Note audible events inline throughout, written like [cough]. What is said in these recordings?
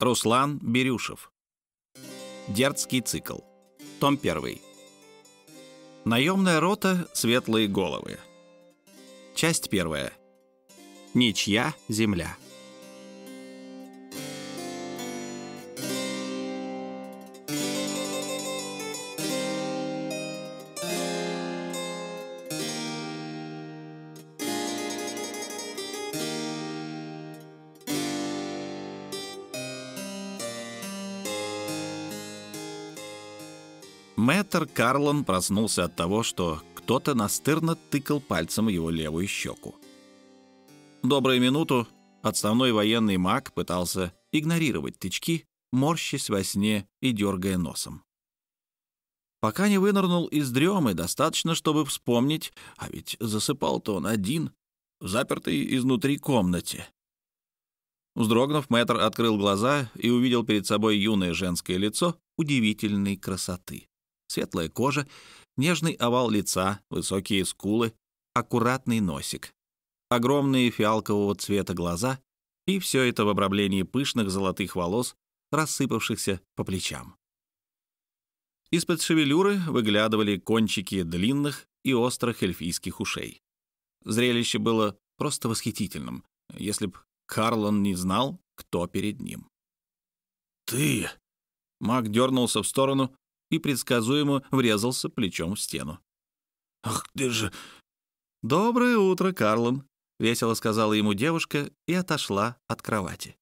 Руслан Берюшев. Дерзкий цикл. Том 1. Наемная рота «Светлые головы». Часть первая. Ничья земля. Мэтр Карлон проснулся от того, что кто-то настырно тыкал пальцем его левую щеку. Добрую минуту отставной военный маг пытался игнорировать тычки, морщась во сне и дергая носом. Пока не вынырнул из дремы, достаточно, чтобы вспомнить, а ведь засыпал-то он один, в запертой изнутри комнате. Вздрогнув, мэтр открыл глаза и увидел перед собой юное женское лицо удивительной красоты светлая кожа, нежный овал лица, высокие скулы, аккуратный носик, огромные фиалкового цвета глаза и все это в обрамлении пышных золотых волос, рассыпавшихся по плечам. Из-под шевелюры выглядывали кончики длинных и острых эльфийских ушей. Зрелище было просто восхитительным, если б Карлон не знал, кто перед ним. «Ты!» Маг дернулся в сторону, и предсказуемо врезался плечом в стену. «Ах ты же...» «Доброе утро, Карлон», — весело сказала ему девушка и отошла от кровати.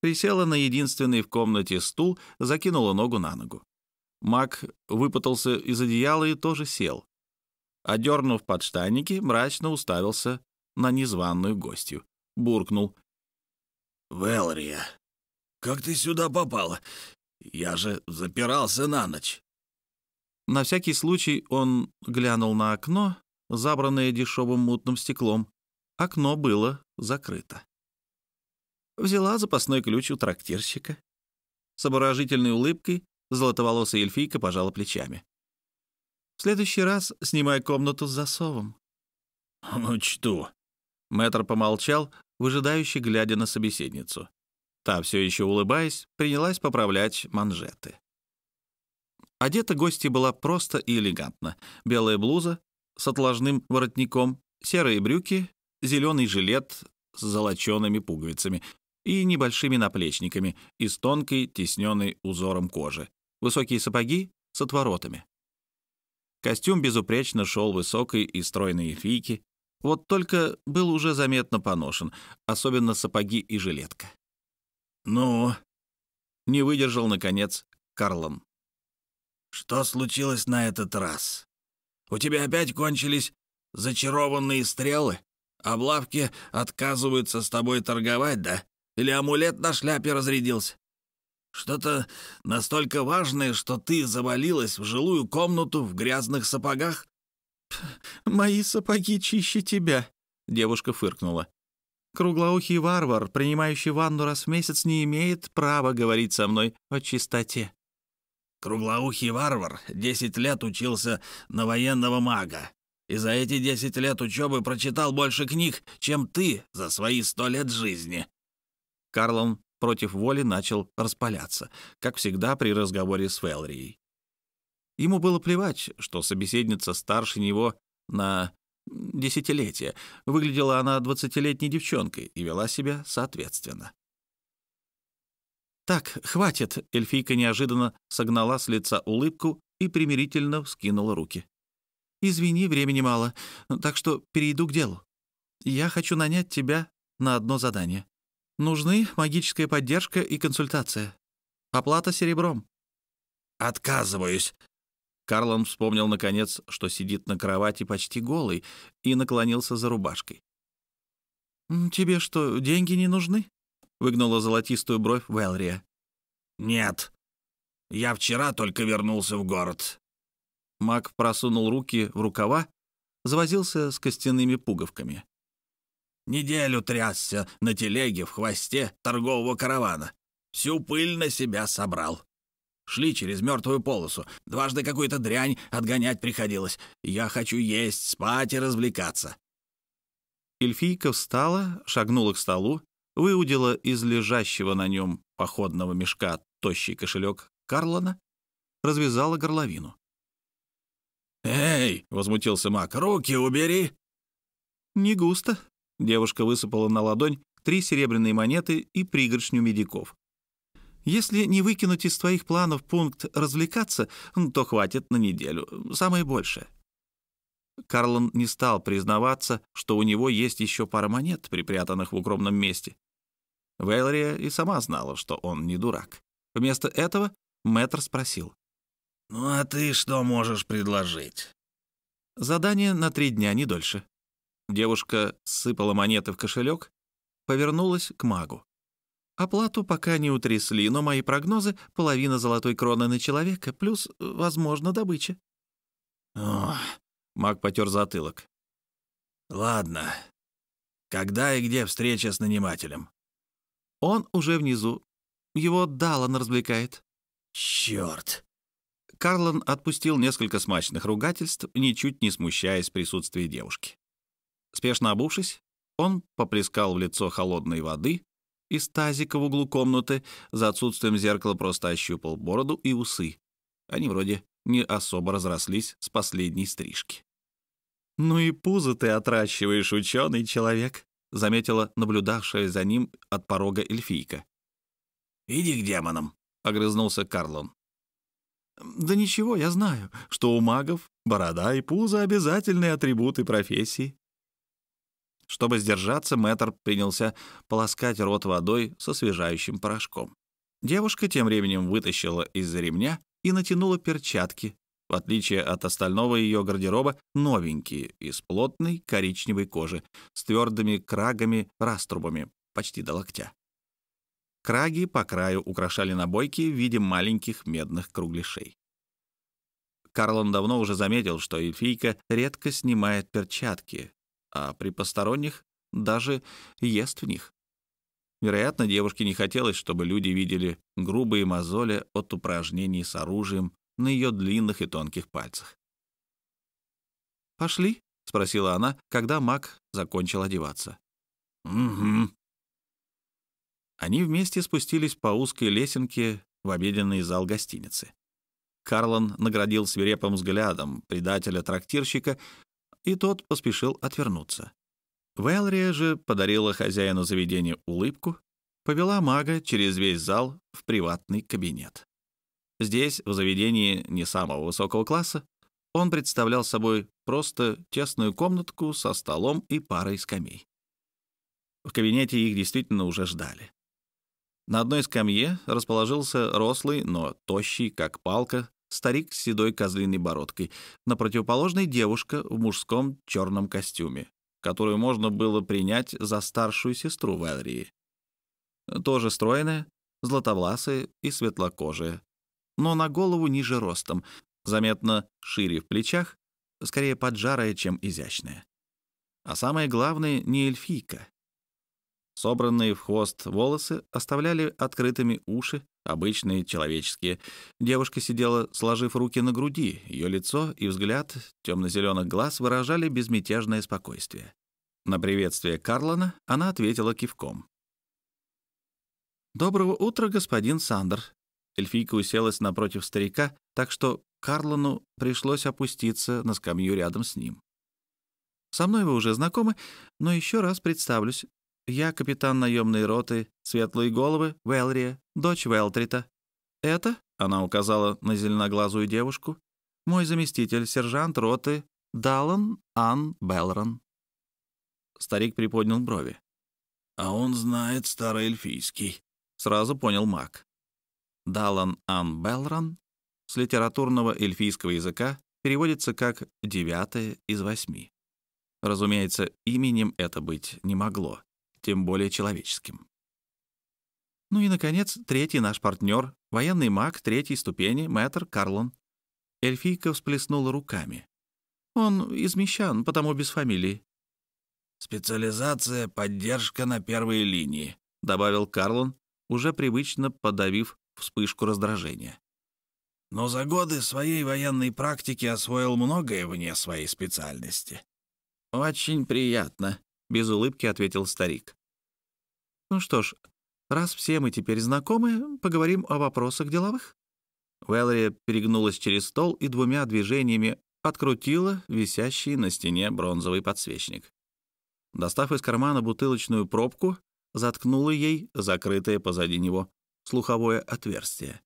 Присела на единственный в комнате стул, закинула ногу на ногу. Мак выпутался из одеяла и тоже сел. Одернув подштанники, мрачно уставился на незваную гостью. Буркнул. «Велрия, как ты сюда попала? Я же запирался на ночь». На всякий случай он глянул на окно, забранное дешевым мутным стеклом. Окно было закрыто. Взяла запасной ключ у трактирщика. С обворожительной улыбкой золотоволосая эльфийка пожала плечами. «В следующий раз снимай комнату с засовом». «Учту». Мэтр помолчал, выжидающе глядя на собеседницу. Та, все еще улыбаясь, принялась поправлять манжеты. Одета гостья была просто и элегантно. Белая блуза с отложным воротником, серые брюки, зеленый жилет с золочеными пуговицами и небольшими наплечниками из тонкой, тесненной узором кожи, высокие сапоги с отворотами. Костюм безупречно шел высокой и стройной эльфийки, вот только был уже заметно поношен, особенно сапоги и жилетка. «Ну?» — не выдержал, наконец, Карлон. «Что случилось на этот раз? У тебя опять кончились зачарованные стрелы? Облавки отказываются с тобой торговать, да? Или амулет на шляпе разрядился? Что-то настолько важное, что ты завалилась в жилую комнату в грязных сапогах?» «Мои сапоги чище тебя», — девушка фыркнула. Круглоухий варвар, принимающий ванну раз в месяц, не имеет права говорить со мной о чистоте. Круглоухий варвар десять лет учился на военного мага, и за эти десять лет учебы прочитал больше книг, чем ты за свои сто лет жизни. Карлон против воли начал распаляться, как всегда при разговоре с Фелрией. Ему было плевать, что собеседница старше него на десятилетия. Выглядела она двадцатилетней девчонкой и вела себя соответственно. «Так, хватит!» — эльфийка неожиданно согнала с лица улыбку и примирительно вскинула руки. «Извини, времени мало, так что перейду к делу. Я хочу нанять тебя на одно задание. Нужны магическая поддержка и консультация. Оплата серебром». «Отказываюсь», Карлон вспомнил, наконец, что сидит на кровати почти голый, и наклонился за рубашкой. «Тебе что, деньги не нужны?» — выгнула золотистую бровь Велрия. «Нет. Я вчера только вернулся в город». Мак просунул руки в рукава, завозился с костяными пуговками. «Неделю трясся на телеге в хвосте торгового каравана. Всю пыль на себя собрал. Шли через мертвую полосу. Дважды какую-то дрянь отгонять приходилось. Я хочу есть, спать и развлекаться». Эльфийка встала, шагнула к столу, выудила из лежащего на нем походного мешка тощий кошелек Карлона, развязала горловину. «Эй!» — возмутился Мак. «Руки убери!» «Не густо». Девушка высыпала на ладонь три серебряные монеты и пригоршню медиков. «Если не выкинуть из твоих планов пункт «развлекаться», то хватит на неделю, самое большее». Карлон не стал признаваться, что у него есть еще пара монет, припрятанных в укромном месте. Вэлрия и сама знала, что он не дурак. Вместо этого мэтр спросил. «Ну а ты что можешь предложить?» «Задание на три дня, не дольше». Девушка сыпала монеты в кошелек, повернулась к магу. «Оплату пока не утрясли, но мои прогнозы — половина золотой кроны на человека, плюс, возможно, добыча». «Ох, Маг потер затылок. «Ладно. Когда и где встреча с нанимателем?» «Он уже внизу. Его Даллан развлекает». «Чёрт!» Карлан отпустил несколько смачных ругательств, ничуть не смущаясь присутствия девушки. Спешно обувшись, он поплескал в лицо холодной воды из тазика в углу комнаты, за отсутствием зеркала просто ощупал бороду и усы. Они вроде не особо разрослись с последней стрижки. «Ну и пузо ты отращиваешь, ученый человек», — заметила наблюдавшая за ним от порога эльфийка. «Иди к демонам», — огрызнулся Карлон. «Да ничего, я знаю, что у магов борода и пузо — обязательные атрибуты профессии». Чтобы сдержаться, мэтр принялся полоскать рот водой со освежающим порошком. Девушка тем временем вытащила из-за ремня и натянула перчатки, в отличие от остального ее гардероба, новенькие, из плотной коричневой кожи, с твердыми крагами-раструбами, почти до локтя. Краги по краю украшали набойки в виде маленьких медных кругляшей. Карлон давно уже заметил, что эльфийка редко снимает перчатки, а при посторонних даже ест в них. Вероятно, девушке не хотелось, чтобы люди видели грубые мозоли от упражнений с оружием на ее длинных и тонких пальцах. «Пошли?» — спросила она, когда маг закончил одеваться. «Угу». Они вместе спустились по узкой лесенке в обеденный зал гостиницы. Карлон наградил свирепым взглядом предателя-трактирщика, и тот поспешил отвернуться. Вэлрия же подарила хозяину заведения улыбку, повела мага через весь зал в приватный кабинет. Здесь, в заведении не самого высокого класса, он представлял собой просто тесную комнатку со столом и парой скамей. В кабинете их действительно уже ждали. На одной скамье расположился рослый, но тощий, как палка, старик с седой козлиной бородкой, на противоположной девушка в мужском черном костюме, которую можно было принять за старшую сестру Вэлрии. Тоже стройная, златовласая и светлокожая, но на голову ниже ростом, заметно шире в плечах, скорее поджарая, чем изящная. А самое главное, не эльфийка. Собранные в хвост волосы оставляли открытыми уши, обычные, человеческие. Девушка сидела, сложив руки на груди, ее лицо и взгляд темно-зеленых глаз выражали безмятежное спокойствие. На приветствие Карлона она ответила кивком. «Доброго утра, господин Сандер», Эльфийка уселась напротив старика, так что Карлону пришлось опуститься на скамью рядом с ним. «Со мной вы уже знакомы, но еще раз представлюсь. Я капитан наемной роты «Светлые головы» Велрия, дочь Велтрита. Это, — она указала на зеленоглазую девушку, — мой заместитель, сержант роты Даллан Ан Белрон. Старик приподнял брови. «А он знает староэльфийский», — сразу понял маг. Далан Ан Белран с литературного эльфийского языка переводится как «девятое из восьми». Разумеется, именем это быть не могло, тем более человеческим. Ну и, наконец, третий наш партнер, военный маг третьей ступени, мэтр Карлон. Эльфийка всплеснула руками. Он из мещан, потому без фамилии. «Специализация — поддержка на первой линии», — добавил Карлон, уже привычно подавив вспышку раздражения. «Но за годы своей военной практики освоил многое вне своей специальности». «Очень приятно», — без улыбки ответил старик. Ну что ж, раз все мы теперь знакомы, поговорим о вопросах деловых». Вэлори перегнулась через стол и двумя движениями открутила висящий на стене бронзовый подсвечник. Достав из кармана бутылочную пробку, заткнула ей закрытое позади него слуховое отверстие.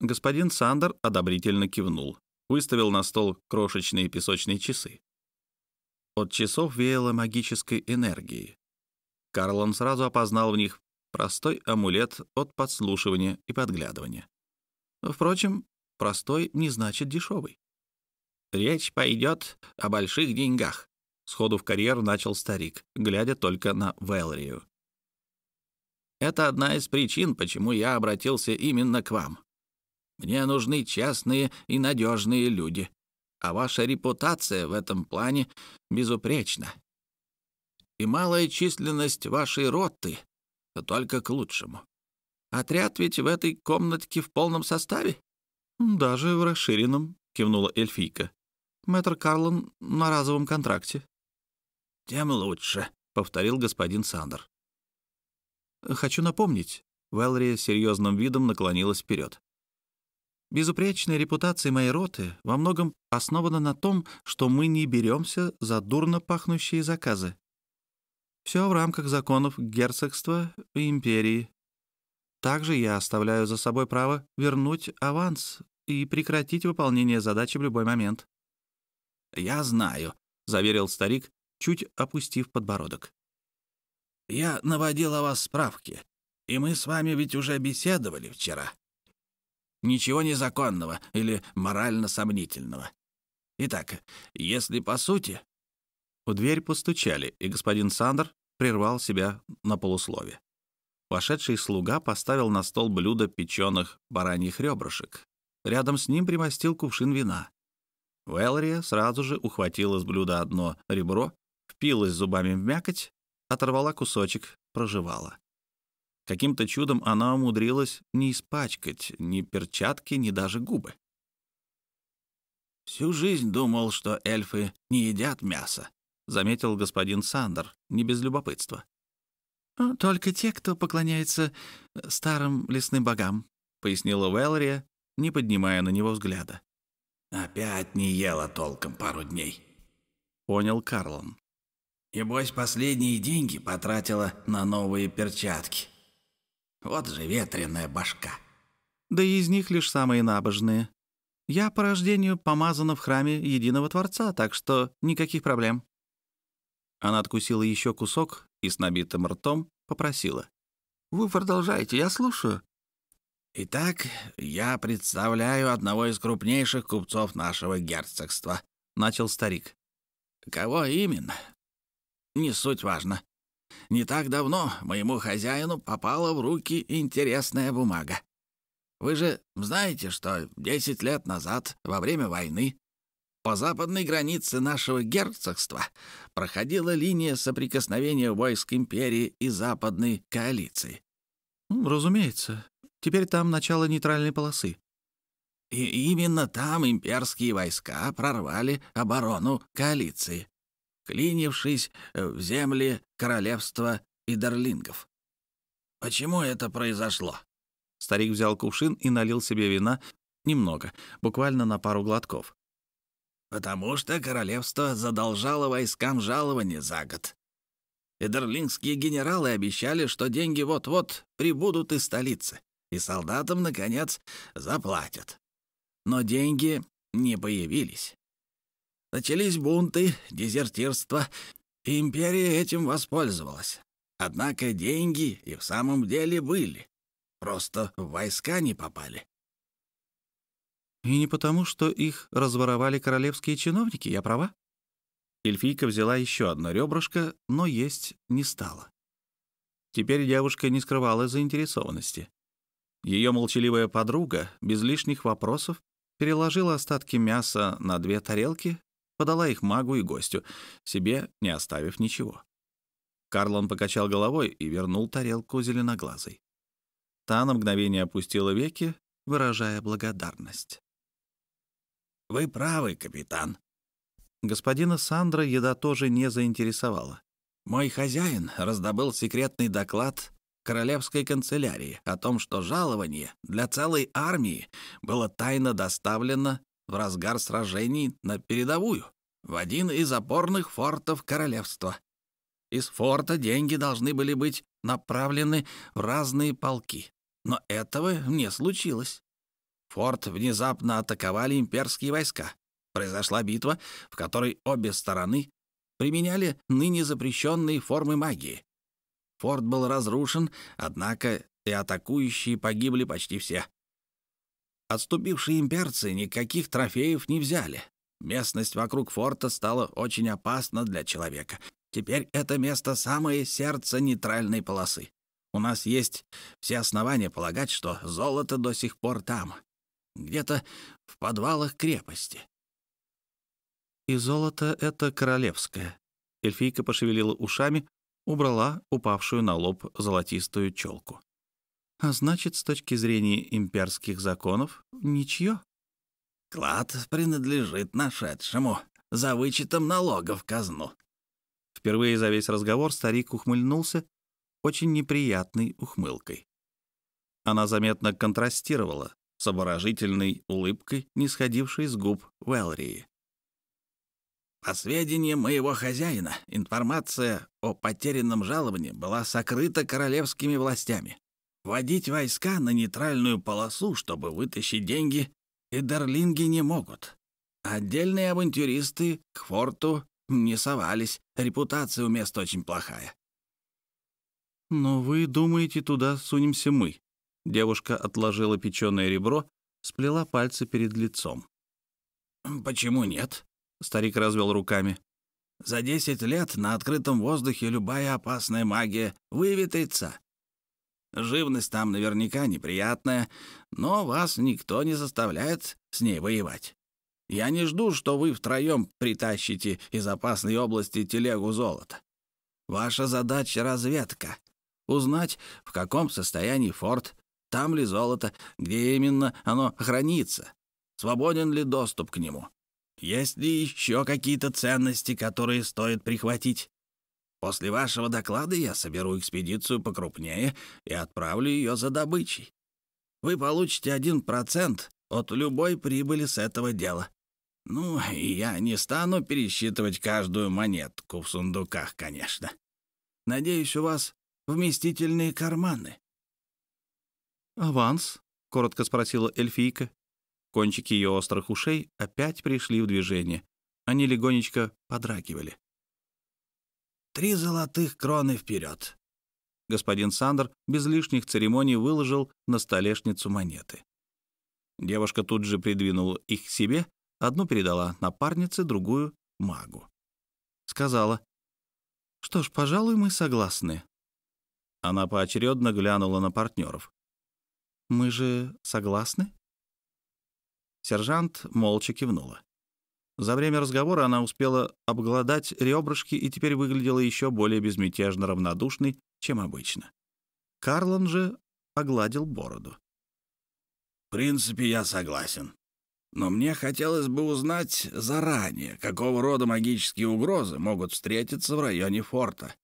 Господин Сандер одобрительно кивнул, выставил на стол крошечные песочные часы. От часов веяло магической энергией. Карлон сразу опознал в них простой амулет от подслушивания и подглядывания. Впрочем, простой не значит дешевый. «Речь пойдет о больших деньгах», — сходу в карьер начал старик, глядя только на Велрию. «Это одна из причин, почему я обратился именно к вам. Мне нужны честные и надежные люди, а ваша репутация в этом плане безупречна. И малая численность вашей роты только к лучшему. Отряд ведь в этой комнатке в полном составе?» «Даже в расширенном», — кивнула эльфийка. «Мэтр Карлон на разовом контракте». «Тем лучше», — повторил господин Сандер. «Хочу напомнить», — Вэлри серьезным видом наклонилась вперед. Безупречная репутация моей роты во многом основана на том, что мы не беремся за дурно пахнущие заказы. Все в рамках законов герцогства и империи. Также я оставляю за собой право вернуть аванс и прекратить выполнение задачи в любой момент. «Я знаю», — заверил старик, чуть опустив подбородок. «Я наводил о вас справки, и мы с вами ведь уже беседовали вчера. Ничего незаконного или морально сомнительного. Итак, если по сути...» В дверь постучали, и господин Сандер прервал себя на полуслове. Вошедший слуга поставил на стол блюдо печеных бараньих ребрышек. Рядом с ним примостил кувшин вина. Вэлрия сразу же ухватила с блюда одно ребро, впилась зубами в мякоть, оторвала кусочек, прожевала. Каким-то чудом она умудрилась не испачкать ни перчатки, ни даже губы. «Всю жизнь думал, что эльфы не едят мясо», — заметил господин Сандер, не без любопытства. «А «Только те, кто поклоняется э, старым лесным богам», — пояснила Вэлрия, не поднимая на него взгляда. «Опять не ела толком пару дней», — понял Карлон. «Небось, последние деньги потратила на новые перчатки. Вот же ветреная башка. Да и из них лишь самые набожные. Я по рождению помазана в храме Единого Творца, так что никаких проблем. Она откусила еще кусок и с набитым ртом попросила. «Вы продолжайте, я слушаю». «Итак, я представляю одного из крупнейших купцов нашего герцогства», — начал старик. «Кого именно? Не суть важно. Не так давно моему хозяину попала в руки интересная бумага. Вы же знаете, что 10 лет назад, во время войны, по западной границе нашего герцогства проходила линия соприкосновения войск империи и западной коалиции. «Разумеется. Теперь там начало нейтральной полосы». И именно там имперские войска прорвали оборону коалиции клинившись э, в земли королевства Идерлингов. Почему это произошло? Старик взял кувшин и налил себе вина немного, буквально на пару глотков. Потому что королевство задолжало войскам жалование за год. Эдерлингские генералы обещали, что деньги вот-вот прибудут из столицы, и солдатам, наконец, заплатят. Но деньги не появились. Начались бунты, дезертирство, и империя этим воспользовалась. Однако деньги и в самом деле были. Просто в войска не попали. И не потому, что их разворовали королевские чиновники, я права? Эльфийка взяла еще одно ребрышко, но есть не стала. Теперь девушка не скрывала заинтересованности. Ее молчаливая подруга без лишних вопросов переложила остатки мяса на две тарелки, подала их магу и гостю, себе не оставив ничего. Карлон покачал головой и вернул тарелку зеленоглазой. Та на мгновение опустила веки, выражая благодарность. «Вы правы, капитан». Господина Сандра еда тоже не заинтересовала. «Мой хозяин раздобыл секретный доклад королевской канцелярии о том, что жалование для целой армии было тайно доставлено в разгар сражений на передовую, в один из опорных фортов королевства. Из форта деньги должны были быть направлены в разные полки, но этого не случилось. Форт внезапно атаковали имперские войска. Произошла битва, в которой обе стороны применяли ныне запрещенные формы магии. Форт был разрушен, однако и атакующие погибли почти все. Отступившие имперцы никаких трофеев не взяли. Местность вокруг форта стала очень опасна для человека. Теперь это место — самое сердце нейтральной полосы. У нас есть все основания полагать, что золото до сих пор там, где-то в подвалах крепости. И золото это королевское. Эльфийка пошевелила ушами, убрала упавшую на лоб золотистую челку. А значит, с точки зрения имперских законов, ничье. Клад принадлежит нашедшему за вычетом налогов казну. Впервые за весь разговор старик ухмыльнулся очень неприятной ухмылкой. Она заметно контрастировала с обворожительной улыбкой, не сходившей с губ Велрии. По сведениям моего хозяина, информация о потерянном жаловании была сокрыта королевскими властями. Вводить войска на нейтральную полосу, чтобы вытащить деньги, и дарлинги не могут. Отдельные авантюристы к форту не совались, репутация у места очень плохая. «Но вы думаете, туда сунемся мы?» Девушка отложила печеное ребро, сплела пальцы перед лицом. «Почему нет?» Старик развел руками. «За десять лет на открытом воздухе любая опасная магия выветрится. Живность там наверняка неприятная, но вас никто не заставляет с ней воевать. Я не жду, что вы втроем притащите из опасной области телегу золота. Ваша задача — разведка. Узнать, в каком состоянии форт, там ли золото, где именно оно хранится, свободен ли доступ к нему. Есть ли еще какие-то ценности, которые стоит прихватить? После вашего доклада я соберу экспедицию покрупнее и отправлю ее за добычей. Вы получите один процент от любой прибыли с этого дела. Ну, и я не стану пересчитывать каждую монетку в сундуках, конечно. Надеюсь, у вас вместительные карманы. «Аванс?» — коротко спросила эльфийка. Кончики ее острых ушей опять пришли в движение. Они легонечко подрагивали. «Три золотых кроны вперед!» Господин Сандер без лишних церемоний выложил на столешницу монеты. Девушка тут же придвинула их себе, одну передала напарнице, другую — магу. Сказала, «Что ж, пожалуй, мы согласны». Она поочередно глянула на партнеров. «Мы же согласны?» Сержант молча кивнула. За время разговора она успела обглодать ребрышки и теперь выглядела еще более безмятежно равнодушной, чем обычно. Карлон же огладил бороду. «В принципе, я согласен. Но мне хотелось бы узнать заранее, какого рода магические угрозы могут встретиться в районе форта.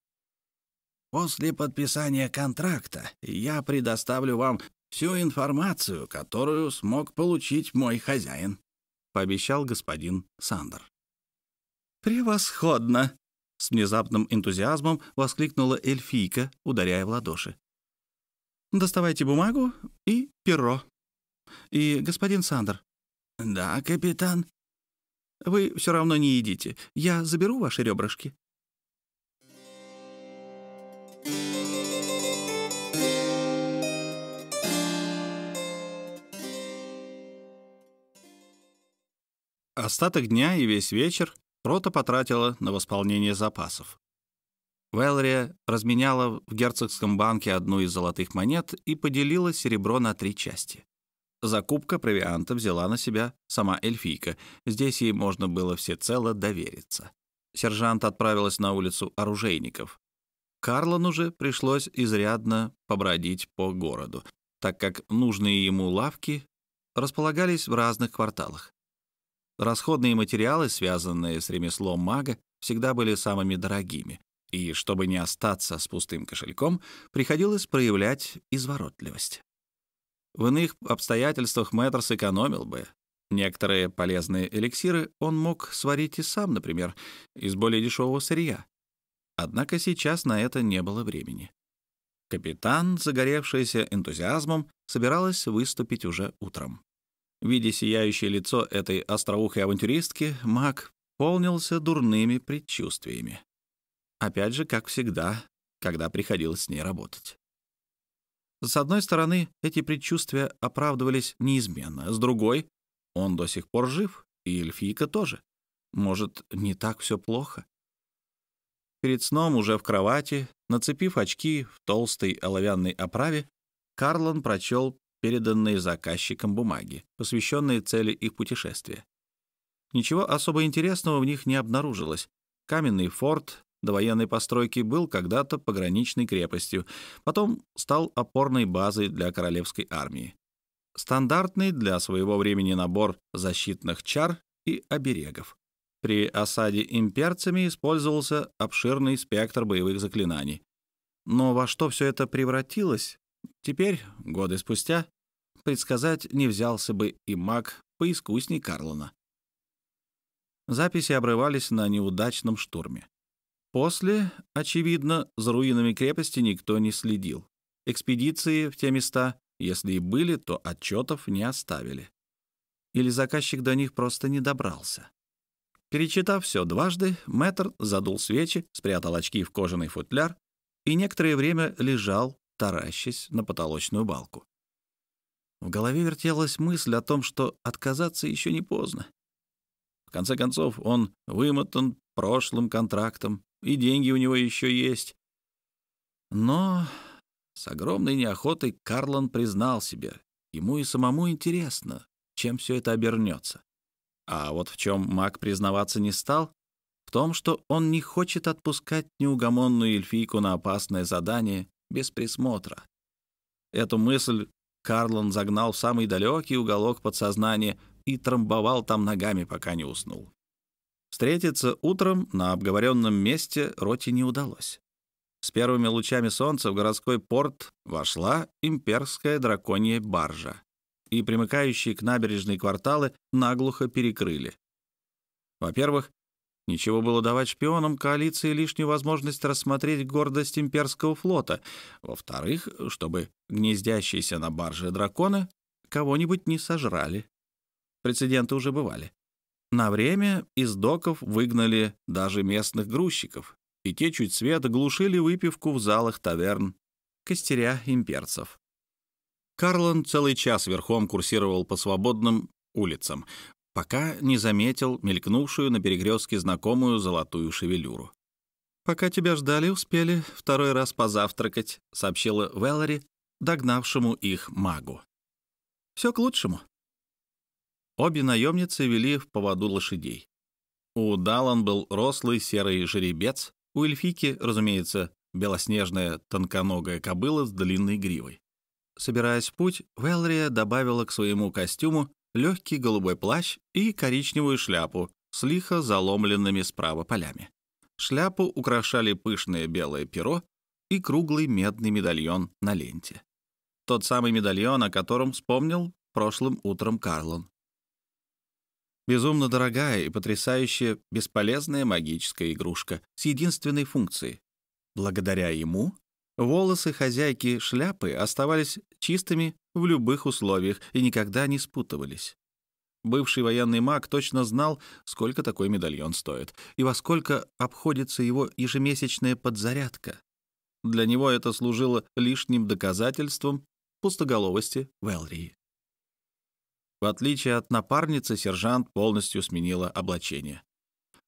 После подписания контракта я предоставлю вам всю информацию, которую смог получить мой хозяин», — пообещал господин Сандер. «Превосходно!» — с внезапным энтузиазмом воскликнула эльфийка, ударяя в ладоши. «Доставайте бумагу и перо. И, господин Сандер...» «Да, капитан?» «Вы все равно не едите. Я заберу ваши ребрышки». Остаток дня и весь вечер рота потратила на восполнение запасов. Велрия разменяла в герцогском банке одну из золотых монет и поделила серебро на три части. Закупка провианта взяла на себя сама эльфийка. Здесь ей можно было всецело довериться. Сержант отправилась на улицу оружейников. Карлону же пришлось изрядно побродить по городу, так как нужные ему лавки располагались в разных кварталах. Расходные материалы, связанные с ремеслом мага, всегда были самыми дорогими. И чтобы не остаться с пустым кошельком, приходилось проявлять изворотливость. В иных обстоятельствах мэтр сэкономил бы. Некоторые полезные эликсиры он мог сварить и сам, например, из более дешевого сырья. Однако сейчас на это не было времени. Капитан, загоревшаяся энтузиазмом, собиралась выступить уже утром. Видя сияющее лицо этой остроухой авантюристки, маг полнился дурными предчувствиями. Опять же, как всегда, когда приходилось с ней работать. С одной стороны, эти предчувствия оправдывались неизменно, с другой — он до сих пор жив, и эльфийка тоже. Может, не так все плохо? Перед сном, уже в кровати, нацепив очки в толстой оловянной оправе, Карлон прочел переданные заказчикам бумаги, посвященные цели их путешествия. Ничего особо интересного в них не обнаружилось. Каменный форт до военной постройки был когда-то пограничной крепостью, потом стал опорной базой для королевской армии. Стандартный для своего времени набор защитных чар и оберегов. При осаде имперцами использовался обширный спектр боевых заклинаний. Но во что все это превратилось, теперь, годы спустя, предсказать не взялся бы и маг поискусней Карлона. Записи обрывались на неудачном штурме. После, очевидно, за руинами крепости никто не следил. Экспедиции в те места, если и были, то отчетов не оставили. Или заказчик до них просто не добрался. Перечитав все дважды, мэтр задул свечи, спрятал очки в кожаный футляр и некоторое время лежал, таращась на потолочную балку. В голове вертелась мысль о том, что отказаться еще не поздно. В конце концов, он вымотан прошлым контрактом, и деньги у него еще есть. Но с огромной неохотой Карлон признал себе, ему и самому интересно, чем все это обернется. А вот в чем маг признаваться не стал, в том, что он не хочет отпускать неугомонную эльфийку на опасное задание без присмотра. Эту мысль Карлон загнал в самый далекий уголок подсознания и трамбовал там ногами, пока не уснул. Встретиться утром на обговоренном месте Роте не удалось. С первыми лучами солнца в городской порт вошла имперская драконья баржа и примыкающие к набережной кварталы наглухо перекрыли. Во-первых, ничего было давать шпионам коалиции лишнюю возможность рассмотреть гордость имперского флота. Во-вторых, чтобы гнездящиеся на барже драконы кого-нибудь не сожрали. Прецеденты уже бывали. На время из доков выгнали даже местных грузчиков, и те чуть свет глушили выпивку в залах таверн, костеря имперцев. Карлон целый час верхом курсировал по свободным улицам, пока не заметил мелькнувшую на перекрестке знакомую золотую шевелюру. «Пока тебя ждали, успели второй раз позавтракать», — сообщила Веллари, догнавшему их магу. «Все к лучшему». Обе наемницы вели в поводу лошадей. У Далан был рослый серый жеребец, у эльфики, разумеется, белоснежная тонконогая кобыла с длинной гривой. Собираясь в путь, Велрия добавила к своему костюму легкий голубой плащ и коричневую шляпу с лихо заломленными справа полями. Шляпу украшали пышное белое перо и круглый медный медальон на ленте. Тот самый медальон, о котором вспомнил прошлым утром Карлон. Безумно дорогая и потрясающая бесполезная магическая игрушка с единственной функцией. Благодаря ему Волосы хозяйки шляпы оставались чистыми в любых условиях и никогда не спутывались. Бывший военный маг точно знал, сколько такой медальон стоит и во сколько обходится его ежемесячная подзарядка. Для него это служило лишним доказательством пустоголовости Велрии. В отличие от напарницы, сержант полностью сменила облачение.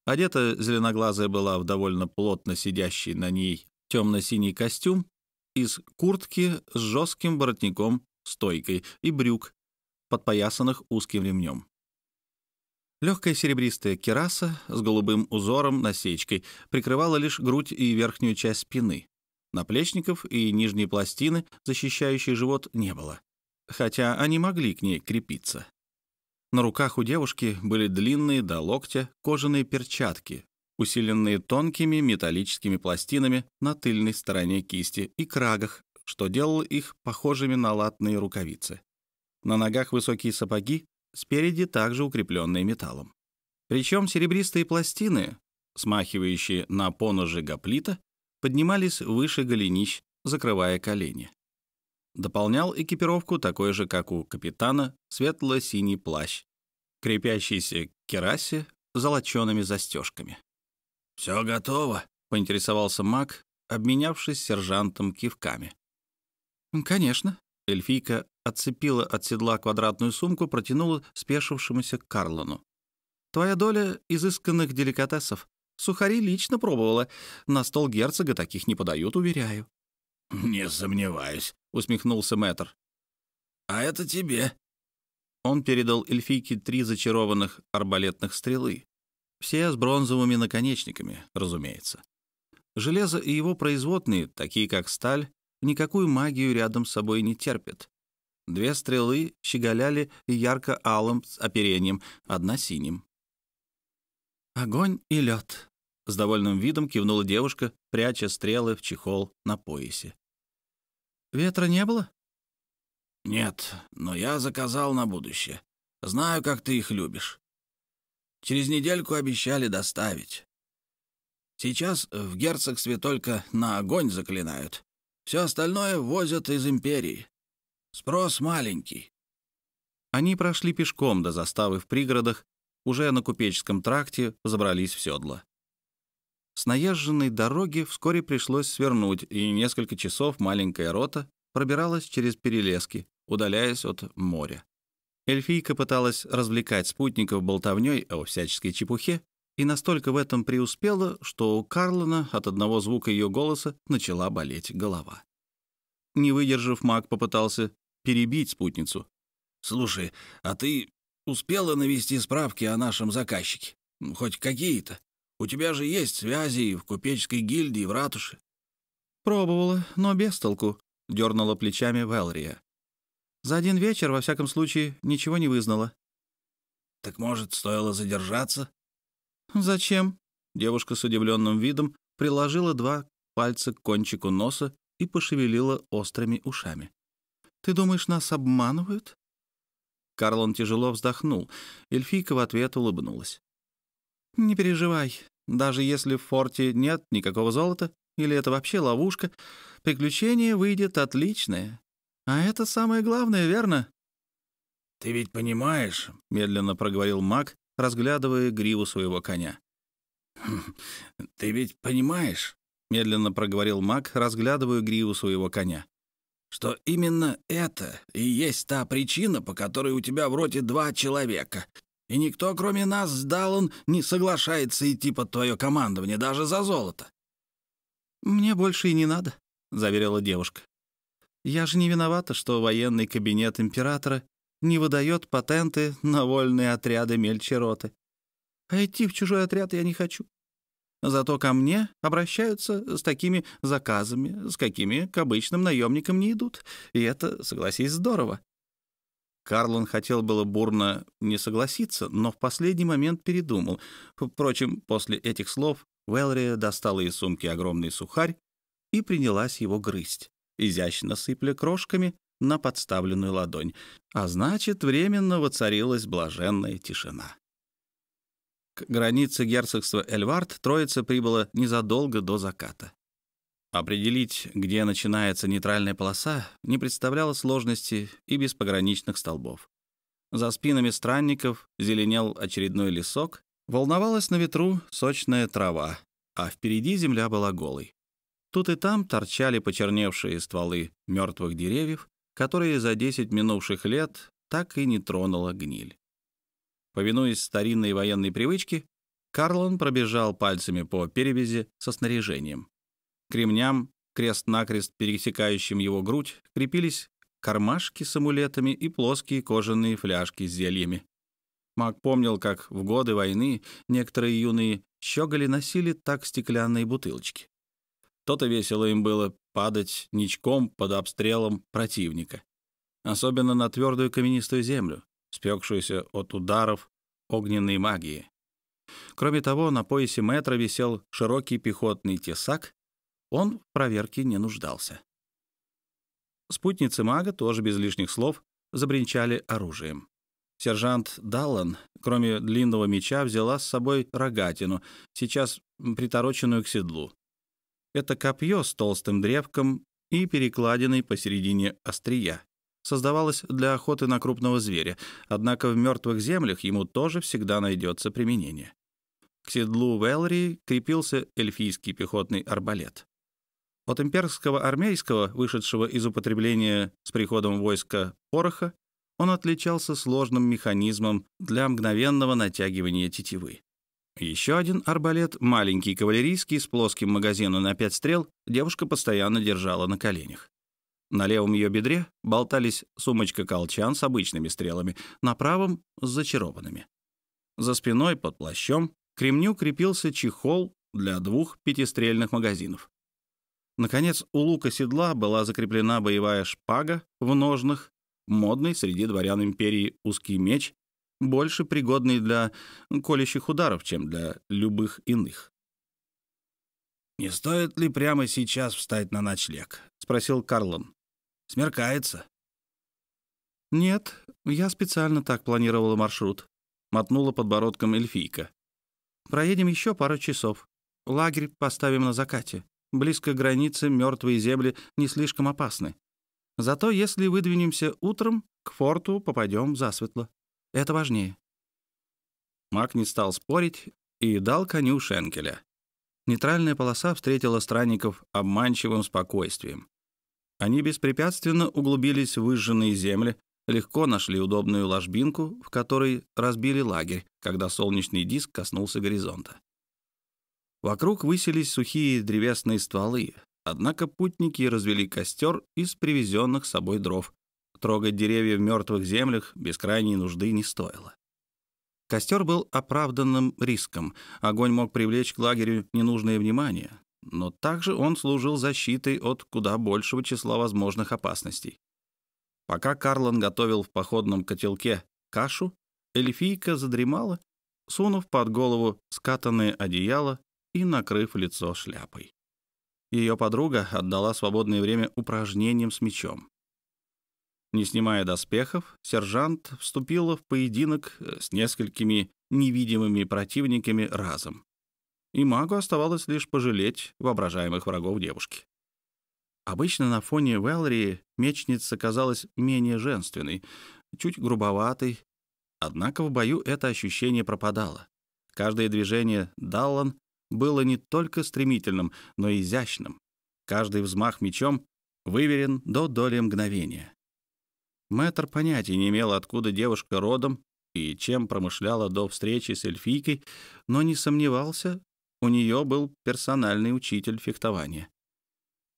Одета зеленоглазая была в довольно плотно сидящий на ней темно-синий костюм из куртки с жестким воротником, стойкой и брюк, подпоясанных узким ремнем. Легкая серебристая кераса с голубым узором насечкой прикрывала лишь грудь и верхнюю часть спины. Наплечников и нижней пластины, защищающей живот, не было, хотя они могли к ней крепиться. На руках у девушки были длинные до локтя кожаные перчатки, усиленные тонкими металлическими пластинами на тыльной стороне кисти и крагах, что делало их похожими на латные рукавицы. На ногах высокие сапоги, спереди также укрепленные металлом. Причем серебристые пластины, смахивающие на поножи гоплита, поднимались выше голенищ, закрывая колени. Дополнял экипировку такой же, как у капитана, светло-синий плащ, крепящийся к керасе золочеными застежками. «Все готово?» — поинтересовался маг, обменявшись с сержантом кивками. «Конечно». Эльфийка отцепила от седла квадратную сумку, протянула спешившемуся Карлону. «Твоя доля изысканных деликатесов. Сухари лично пробовала. На стол герцога таких не подают, уверяю». «Не сомневаюсь», — усмехнулся мэтр. «А это тебе». Он передал эльфийке три зачарованных арбалетных стрелы. Все с бронзовыми наконечниками, разумеется. Железо и его производные, такие как сталь, никакую магию рядом с собой не терпят. Две стрелы щеголяли ярко-алым с оперением, одна синим. «Огонь и лед», — с довольным видом кивнула девушка, пряча стрелы в чехол на поясе. «Ветра не было?» «Нет, но я заказал на будущее. Знаю, как ты их любишь. Через недельку обещали доставить. Сейчас в герцогстве только на огонь заклинают. Все остальное возят из империи. Спрос маленький». Они прошли пешком до заставы в пригородах, уже на купеческом тракте забрались в седло. С наезженной дороги вскоре пришлось свернуть, и несколько часов маленькая рота пробиралась через перелески, удаляясь от моря. Эльфийка пыталась развлекать спутников болтовней о всяческой чепухе и настолько в этом преуспела, что у Карлона от одного звука ее голоса начала болеть голова. Не выдержав, маг попытался перебить спутницу. «Слушай, а ты успела навести справки о нашем заказчике? Хоть какие-то? У тебя же есть связи в купеческой гильдии, в ратуше». «Пробовала, но без толку», — дернула плечами Велрия. «За один вечер, во всяком случае, ничего не вызнала». «Так, может, стоило задержаться?» «Зачем?» — девушка с удивленным видом приложила два пальца к кончику носа и пошевелила острыми ушами. «Ты думаешь, нас обманывают?» Карлон тяжело вздохнул. Эльфийка в ответ улыбнулась. «Не переживай. Даже если в форте нет никакого золота, или это вообще ловушка, приключение выйдет отличное. А это самое главное, верно?» «Ты ведь понимаешь», — медленно проговорил маг, разглядывая гриву своего коня. «Хм, [laughs] «Ты ведь понимаешь», — медленно проговорил маг, разглядывая гриву своего коня, «что именно это и есть та причина, по которой у тебя в роте два человека, и никто, кроме нас с Даллан, не соглашается идти под твое командование даже за золото». «Мне больше и не надо», — заверила девушка. «Я же не виновата, что военный кабинет императора не выдает патенты на вольные отряды мельче роты. А идти в чужой отряд я не хочу. Зато ко мне обращаются с такими заказами, с какими к обычным наемникам не идут. И это, согласись, здорово. Карлон хотел было бурно не согласиться, но в последний момент передумал. Впрочем, после этих слов Уэлри достала из сумки огромный сухарь и принялась его грызть, изящно сыпля крошками на подставленную ладонь, а значит, временно воцарилась блаженная тишина. К границе герцогства Эльвард троица прибыла незадолго до заката. Определить, где начинается нейтральная полоса, не представляло сложности и без пограничных столбов. За спинами странников зеленел очередной лесок, волновалась на ветру сочная трава, а впереди земля была голой. Тут и там торчали почерневшие стволы мертвых деревьев, которые за 10 минувших лет так и не тронула гниль. Повинуясь старинной военной привычке, Карлон пробежал пальцами по перевязи со снаряжением. К ремням, крест-накрест пересекающим его грудь, крепились кармашки с амулетами и плоские кожаные фляжки с зельями. Маг помнил, как в годы войны некоторые юные щеголи носили так стеклянные бутылочки. То-то весело им было падать ничком под обстрелом противника. Особенно на твердую каменистую землю, спекшуюся от ударов огненной магии. Кроме того, на поясе метра висел широкий пехотный тесак, он в проверке не нуждался. Спутницы мага тоже без лишних слов забринчали оружием. Сержант Даллан, кроме длинного меча, взяла с собой рогатину, сейчас притороченную к седлу. Это копье с толстым древком и перекладиной посередине острия. Создавалось для охоты на крупного зверя, однако в мертвых землях ему тоже всегда найдется применение. К седлу Велри крепился эльфийский пехотный арбалет. От имперского армейского, вышедшего из употребления с приходом войска пороха, он отличался сложным механизмом для мгновенного натягивания тетивы. Еще один арбалет, маленький кавалерийский, с плоским магазином на пять стрел, девушка постоянно держала на коленях. На левом ее бедре болтались сумочка-колчан с обычными стрелами, на правом — с зачарованными. За спиной, под плащом, к ремню крепился чехол для двух пятистрельных магазинов. Наконец, у лука седла была закреплена боевая шпага в ножнах, модный среди дворян империи узкий меч, больше пригодный для колющих ударов, чем для любых иных. «Не стоит ли прямо сейчас встать на ночлег?» — спросил Карлон. «Смеркается». «Нет, я специально так планировала маршрут», — мотнула подбородком эльфийка. «Проедем еще пару часов. Лагерь поставим на закате. Близко к границе мертвые земли не слишком опасны. Зато если выдвинемся утром, к форту попадем засветло. Это важнее». Маг не стал спорить и дал коню шенкеля. Нейтральная полоса встретила странников обманчивым спокойствием. Они беспрепятственно углубились в выжженные земли, легко нашли удобную ложбинку, в которой разбили лагерь, когда солнечный диск коснулся горизонта. Вокруг высились сухие древесные стволы, однако путники развели костер из привезенных с собой дров. Трогать деревья в мертвых землях без крайней нужды не стоило. Костер был оправданным риском. Огонь мог привлечь к лагерю ненужное внимание, но также он служил защитой от куда большего числа возможных опасностей. Пока Карлан готовил в походном котелке кашу, эльфийка задремала, сунув под голову скатанное одеяло и накрыв лицо шляпой. Ее подруга отдала свободное время упражнениям с мечом. Не снимая доспехов, сержант вступила в поединок с несколькими невидимыми противниками разом. И магу оставалось лишь пожалеть воображаемых врагов девушки. Обычно на фоне Велри мечница казалась менее женственной, чуть грубоватой, однако в бою это ощущение пропадало. Каждое движение Даллан было не только стремительным, но и изящным. Каждый взмах мечом выверен до доли мгновения. Мэтр понятия не имел, откуда девушка родом и чем промышляла до встречи с эльфийкой, но не сомневался, у нее был персональный учитель фехтования.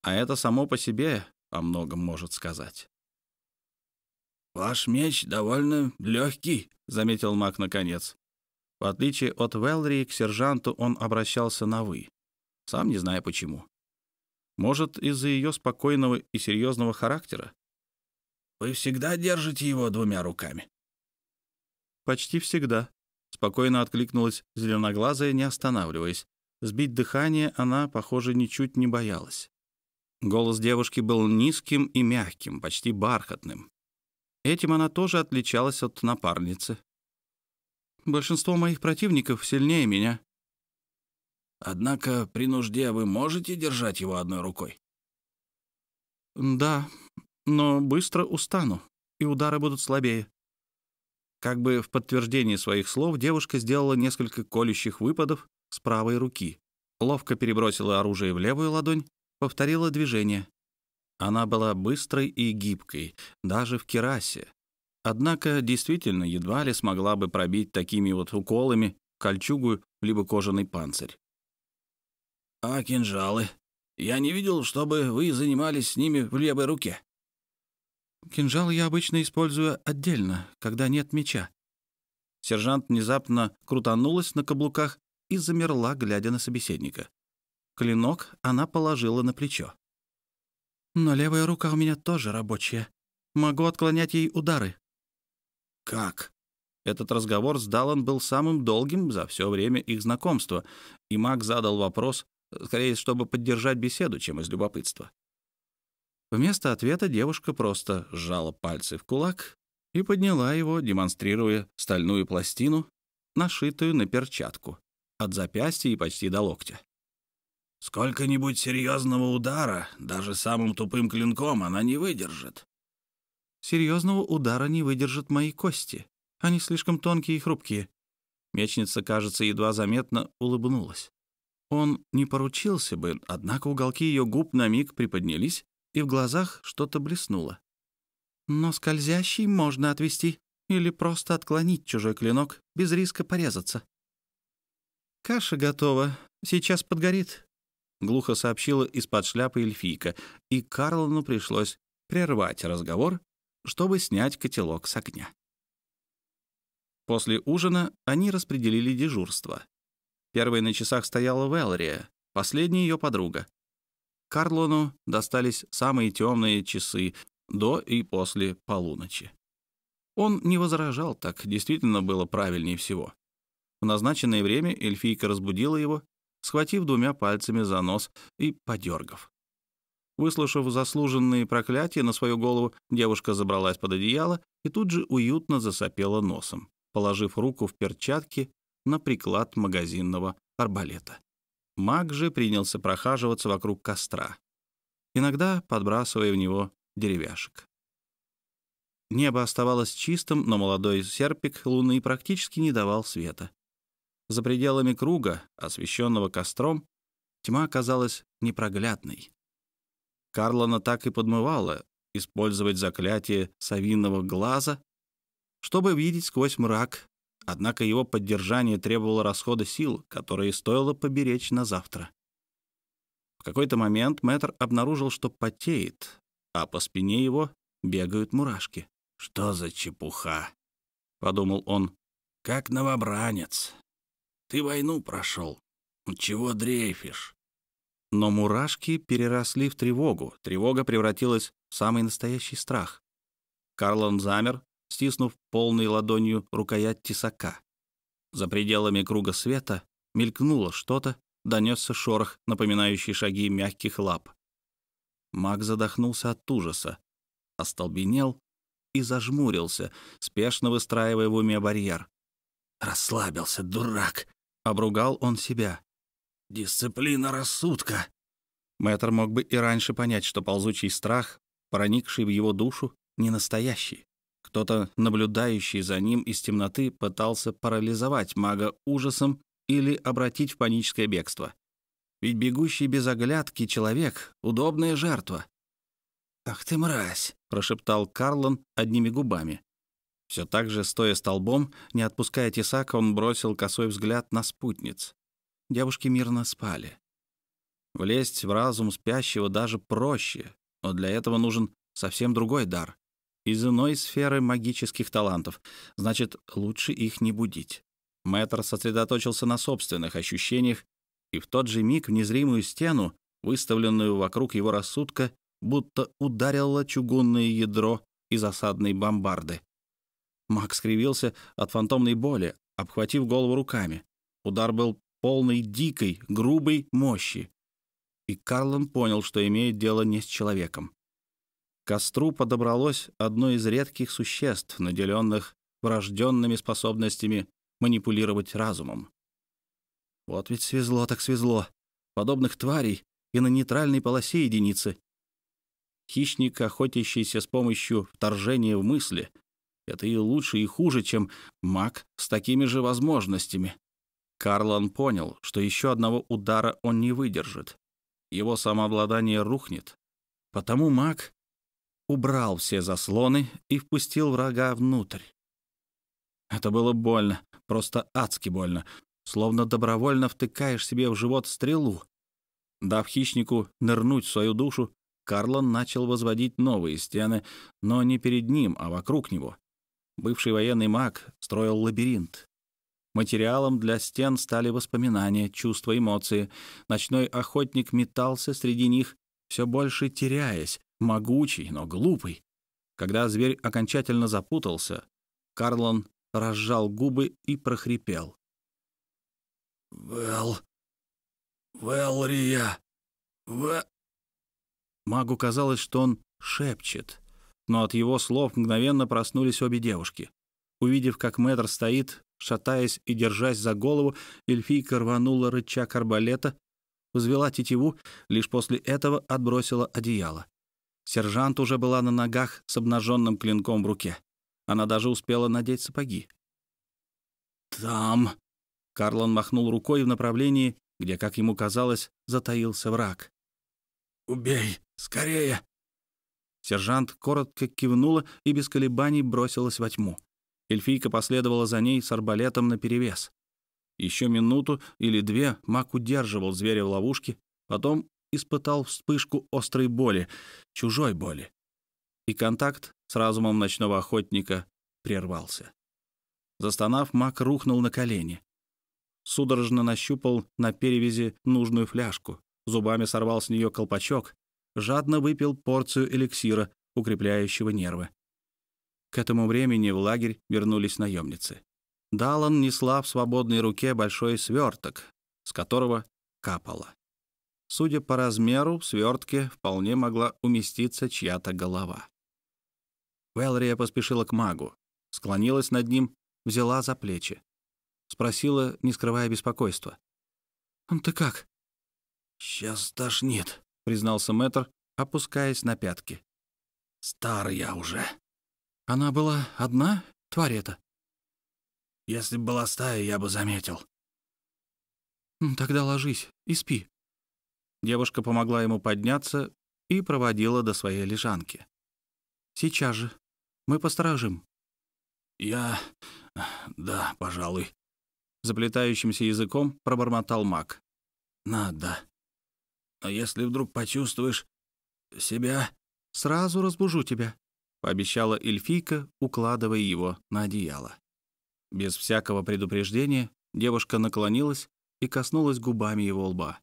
А это само по себе о многом может сказать. «Ваш меч довольно легкий», — заметил маг наконец. В отличие от Велри, к сержанту он обращался на «вы», сам не зная почему. Может, из-за ее спокойного и серьезного характера? «Вы всегда держите его двумя руками?» «Почти всегда», — спокойно откликнулась зеленоглазая, не останавливаясь. Сбить дыхание она, похоже, ничуть не боялась. Голос девушки был низким и мягким, почти бархатным. Этим она тоже отличалась от напарницы, Большинство моих противников сильнее меня. Однако при нужде вы можете держать его одной рукой? Да, но быстро устану, и удары будут слабее. Как бы в подтверждение своих слов девушка сделала несколько колющих выпадов с правой руки, ловко перебросила оружие в левую ладонь, повторила движение. Она была быстрой и гибкой, даже в керасе, Однако действительно едва ли смогла бы пробить такими вот уколами кольчугу либо кожаный панцирь. «А кинжалы? Я не видел, чтобы вы занимались с ними в левой руке». «Кинжал я обычно использую отдельно, когда нет меча». Сержант внезапно крутанулась на каблуках и замерла, глядя на собеседника. Клинок она положила на плечо. «Но левая рука у меня тоже рабочая. Могу отклонять ей удары». «Как?» Этот разговор с Даллан был самым долгим за все время их знакомства, и Мак задал вопрос, скорее, чтобы поддержать беседу, чем из любопытства. Вместо ответа девушка просто сжала пальцы в кулак и подняла его, демонстрируя стальную пластину, нашитую на перчатку, от запястья и почти до локтя. «Сколько-нибудь серьезного удара, даже самым тупым клинком, она не выдержит». «Серьезного удара не выдержат мои кости», они слишком тонкие и хрупкие. Мечница, кажется, едва заметно улыбнулась. Он не поручился бы, однако уголки ее губ на миг приподнялись, и в глазах что-то блеснуло. Но скользящий можно отвести или просто отклонить чужой клинок без риска порезаться. «Каша готова. Сейчас подгорит», — глухо сообщила из-под шляпы эльфийка, и Карлону пришлось прервать разговор, чтобы снять котелок с огня. После ужина они распределили дежурство. Первой на часах стояла Велрия, последняя ее подруга. Карлону достались самые темные часы до и после полуночи. Он не возражал, так действительно было правильнее всего. В назначенное время эльфийка разбудила его, схватив двумя пальцами за нос и подергав. Выслушав заслуженные проклятия на свою голову, девушка забралась под одеяло и тут же уютно засопела носом положив руку в перчатки на приклад магазинного арбалета. Маг же принялся прохаживаться вокруг костра, иногда подбрасывая в него деревяшек. Небо оставалось чистым, но молодой серпик луны практически не давал света. За пределами круга, освещенного костром, тьма казалась непроглядной. Карлона так и подмывала использовать заклятие совиного глаза чтобы видеть сквозь мрак, однако его поддержание требовало расхода сил, которые стоило поберечь на завтра. В какой-то момент мэтр обнаружил, что потеет, а по спине его бегают мурашки. «Что за чепуха?» — подумал он. «Как новобранец. Ты войну прошел. Чего дрейфишь?» Но мурашки переросли в тревогу. Тревога превратилась в самый настоящий страх. Карлон замер, стиснув полной ладонью рукоять тесака. За пределами круга света мелькнуло что-то, донесся шорох, напоминающий шаги мягких лап. Маг задохнулся от ужаса, остолбенел и зажмурился, спешно выстраивая в уме барьер. «Расслабился, дурак!» — обругал он себя. «Дисциплина рассудка!» Мэтр мог бы и раньше понять, что ползучий страх, проникший в его душу, не настоящий. Кто-то, наблюдающий за ним из темноты, пытался парализовать мага ужасом или обратить в паническое бегство. Ведь бегущий без оглядки человек — удобная жертва. «Ах ты мразь!» — прошептал Карлон одними губами. Все так же, стоя столбом, не отпуская тесака, он бросил косой взгляд на спутниц. Девушки мирно спали. Влезть в разум спящего даже проще, но для этого нужен совсем другой дар из иной сферы магических талантов, значит, лучше их не будить. Мэтр сосредоточился на собственных ощущениях, и в тот же миг в незримую стену, выставленную вокруг его рассудка, будто ударило чугунное ядро из осадной бомбарды. Маг скривился от фантомной боли, обхватив голову руками. Удар был полной дикой, грубой мощи. И Карлон понял, что имеет дело не с человеком. Костру подобралось одно из редких существ, наделенных врожденными способностями манипулировать разумом. Вот ведь свезло так свезло. Подобных тварей и на нейтральной полосе единицы. Хищник, охотящийся с помощью вторжения в мысли, это и лучше, и хуже, чем маг с такими же возможностями. Карлан понял, что еще одного удара он не выдержит. Его самообладание рухнет. Потому маг убрал все заслоны и впустил врага внутрь. Это было больно, просто адски больно, словно добровольно втыкаешь себе в живот стрелу. Дав хищнику нырнуть в свою душу, Карлон начал возводить новые стены, но не перед ним, а вокруг него. Бывший военный маг строил лабиринт. Материалом для стен стали воспоминания, чувства, эмоции. Ночной охотник метался среди них, все больше теряясь, могучий, но глупый. Когда зверь окончательно запутался, Карлон разжал губы и прохрипел. «Вэл... Вэлрия... В...» Магу казалось, что он шепчет, но от его слов мгновенно проснулись обе девушки. Увидев, как мэтр стоит, шатаясь и держась за голову, эльфийка рванула рычаг арбалета, взвела тетиву, лишь после этого отбросила одеяло. Сержант уже была на ногах с обнаженным клинком в руке. Она даже успела надеть сапоги. «Там...» Карлон махнул рукой в направлении, где, как ему казалось, затаился враг. «Убей! Скорее!» Сержант коротко кивнула и без колебаний бросилась во тьму. Эльфийка последовала за ней с арбалетом наперевес. Еще минуту или две маг удерживал зверя в ловушке, потом испытал вспышку острой боли, чужой боли. И контакт с разумом ночного охотника прервался. Застонав, маг рухнул на колени. Судорожно нащупал на перевязи нужную фляжку, зубами сорвал с нее колпачок, жадно выпил порцию эликсира, укрепляющего нервы. К этому времени в лагерь вернулись наемницы. Далан несла в свободной руке большой сверток, с которого капало. Судя по размеру, в свертке вполне могла уместиться чья-то голова. Велрия поспешила к магу, склонилась над ним, взяла за плечи. Спросила, не скрывая беспокойства. «Ты как?» «Сейчас тошнит», — признался мэтр, опускаясь на пятки. «Стар я уже». «Она была одна, тварь эта?» «Если бы была стая, я бы заметил». «Тогда ложись и спи». Девушка помогла ему подняться и проводила до своей лежанки. «Сейчас же. Мы посторожим». «Я... да, пожалуй», — заплетающимся языком пробормотал маг. «Надо. Но если вдруг почувствуешь себя...» «Сразу разбужу тебя», — пообещала эльфийка, укладывая его на одеяло. Без всякого предупреждения девушка наклонилась и коснулась губами его лба.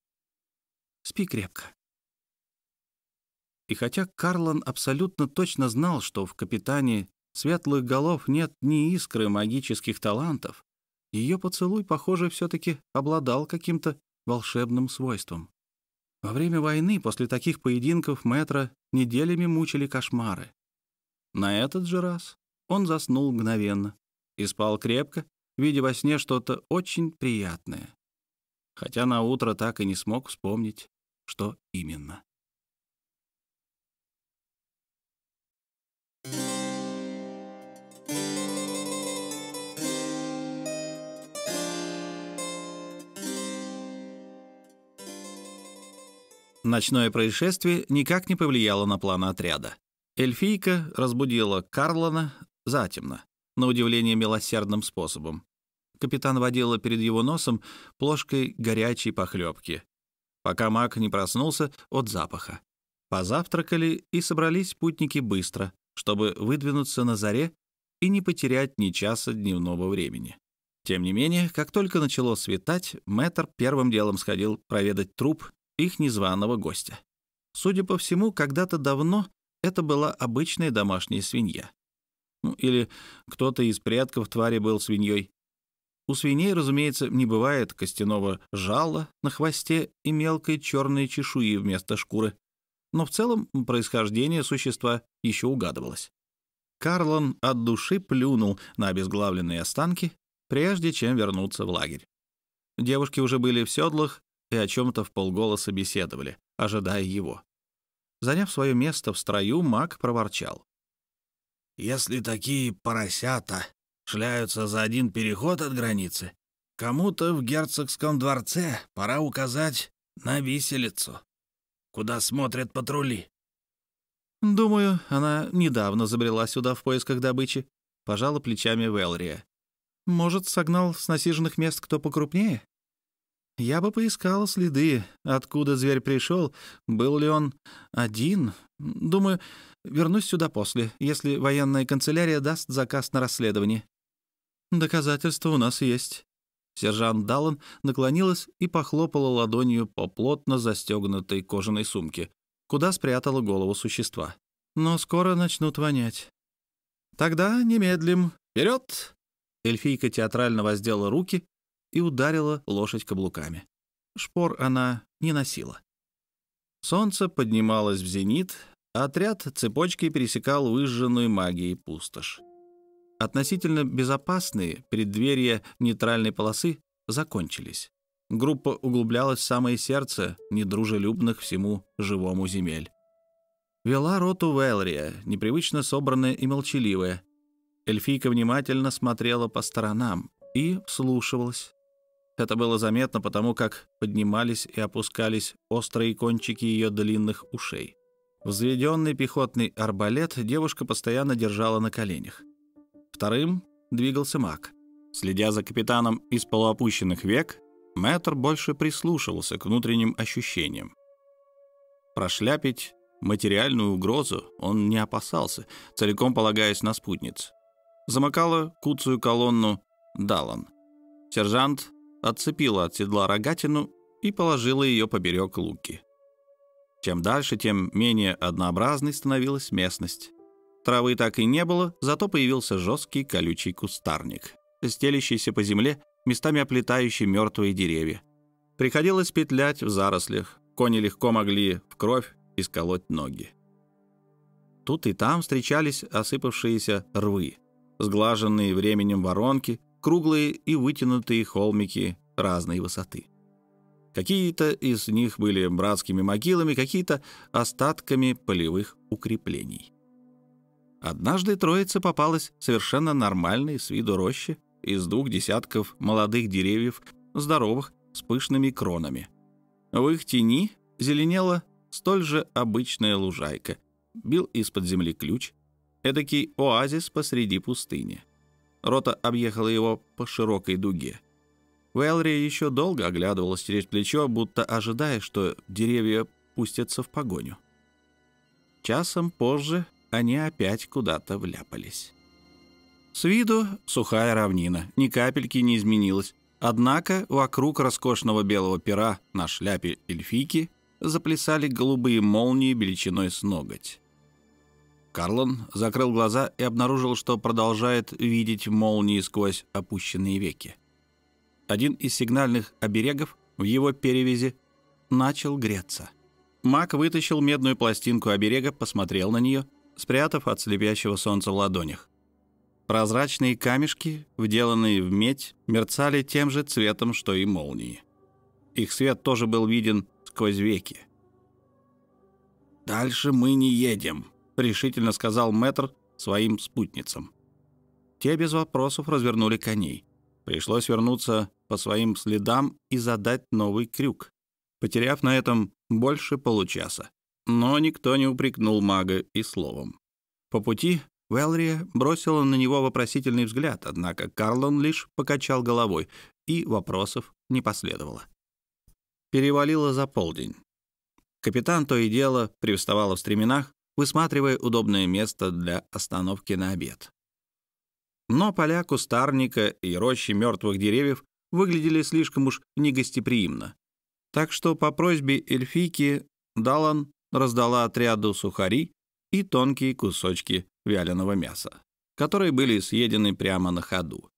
«Спи крепко». И хотя Карлан абсолютно точно знал, что в капитане светлых голов нет ни искры магических талантов, ее поцелуй, похоже, все-таки обладал каким-то волшебным свойством. Во время войны после таких поединков Мэтра неделями мучили кошмары. На этот же раз он заснул мгновенно и спал крепко, видя во сне что-то очень приятное. Хотя на утро так и не смог вспомнить, что именно. Ночное происшествие никак не повлияло на планы отряда. Эльфийка разбудила Карлона затемно, на удивление милосердным способом. Капитан водила перед его носом плошкой горячей похлебки, пока маг не проснулся от запаха. Позавтракали и собрались путники быстро, чтобы выдвинуться на заре и не потерять ни часа дневного времени. Тем не менее, как только начало светать, мэтр первым делом сходил проведать труп их незваного гостя. Судя по всему, когда-то давно это была обычная домашняя свинья. Ну, или кто-то из предков твари был свиньей. У свиней, разумеется, не бывает костяного жала на хвосте и мелкой черной чешуи вместо шкуры. Но в целом происхождение существа еще угадывалось. Карлон от души плюнул на обезглавленные останки, прежде чем вернуться в лагерь. Девушки уже были в седлах и о чем-то в полголоса беседовали, ожидая его. Заняв свое место в строю, маг проворчал. «Если такие поросята шляются за один переход от границы, кому-то в герцогском дворце пора указать на виселицу, куда смотрят патрули». «Думаю, она недавно забрела сюда в поисках добычи», — пожала плечами Велрия. «Может, согнал с насиженных мест кто покрупнее?» Я бы поискал следы, откуда зверь пришел, был ли он один. Думаю, вернусь сюда после, если военная канцелярия даст заказ на расследование. Доказательства у нас есть. Сержант Даллан наклонилась и похлопала ладонью по плотно застегнутой кожаной сумке, куда спрятала голову существа. Но скоро начнут вонять. Тогда немедлим. Вперед! эльфийка театрально воздела руки и ударила лошадь каблуками. Шпор она не носила. Солнце поднималось в зенит, а отряд цепочкой пересекал выжженную магией пустошь. Относительно безопасные преддверия нейтральной полосы закончились. Группа углублялась в самое сердце недружелюбных всему живому земель. Вела роту Велрия, непривычно собранная и молчаливая. Эльфийка внимательно смотрела по сторонам и вслушивалась. Это было заметно потому, как поднимались и опускались острые кончики ее длинных ушей. Взведенный пехотный арбалет девушка постоянно держала на коленях. Вторым двигался маг. Следя за капитаном из полуопущенных век, мэтр больше прислушивался к внутренним ощущениям. Прошляпить материальную угрозу он не опасался, целиком полагаясь на спутниц. Замыкала куцую колонну Далан. Сержант отцепила от седла рогатину и положила ее поперек луки. Чем дальше, тем менее однообразной становилась местность. Травы так и не было, зато появился жесткий колючий кустарник, стелящийся по земле, местами оплетающий мертвые деревья. Приходилось петлять в зарослях, кони легко могли в кровь исколоть ноги. Тут и там встречались осыпавшиеся рвы, сглаженные временем воронки, круглые и вытянутые холмики разной высоты. Какие-то из них были братскими могилами, какие-то остатками полевых укреплений. Однажды троица попалась совершенно нормальной с виду рощи из двух десятков молодых деревьев, здоровых, с пышными кронами. В их тени зеленела столь же обычная лужайка, бил из-под земли ключ, эдакий оазис посреди пустыни. Рота объехала его по широкой дуге. Вэлри еще долго оглядывалась через плечо, будто ожидая, что деревья пустятся в погоню. Часом позже они опять куда-то вляпались. С виду сухая равнина, ни капельки не изменилась. Однако вокруг роскошного белого пера на шляпе эльфийки заплясали голубые молнии величиной с ноготь. Карлон закрыл глаза и обнаружил, что продолжает видеть молнии сквозь опущенные веки. Один из сигнальных оберегов в его перевязи начал греться. Мак вытащил медную пластинку оберега, посмотрел на нее, спрятав от слепящего солнца в ладонях. Прозрачные камешки, вделанные в медь, мерцали тем же цветом, что и молнии. Их свет тоже был виден сквозь веки. «Дальше мы не едем», — решительно сказал мэтр своим спутницам. Те без вопросов развернули коней. Пришлось вернуться по своим следам и задать новый крюк, потеряв на этом больше получаса. Но никто не упрекнул мага и словом. По пути Велрия бросила на него вопросительный взгляд, однако Карлон лишь покачал головой, и вопросов не последовало. Перевалило за полдень. Капитан то и дело привставала в стременах, высматривая удобное место для остановки на обед. Но поля кустарника и рощи мертвых деревьев выглядели слишком уж негостеприимно. Так что по просьбе эльфийки Далан раздала отряду сухари и тонкие кусочки вяленого мяса, которые были съедены прямо на ходу.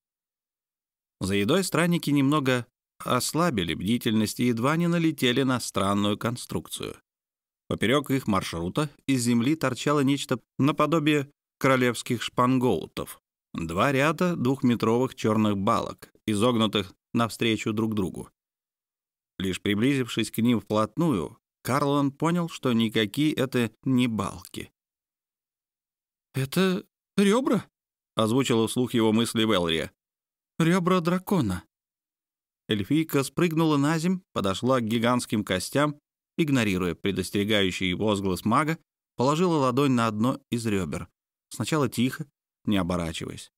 За едой странники немного ослабили бдительность и едва не налетели на странную конструкцию. Поперек их маршрута из земли торчало нечто наподобие королевских шпангоутов. Два ряда двухметровых черных балок, изогнутых навстречу друг другу. Лишь приблизившись к ним вплотную, Карлон понял, что никакие это не балки. «Это ребра?» — озвучила вслух его мысли Велрия. «Ребра дракона». Эльфийка спрыгнула на земь, подошла к гигантским костям игнорируя предостерегающий возглас мага, положила ладонь на одно из ребер. Сначала тихо, не оборачиваясь.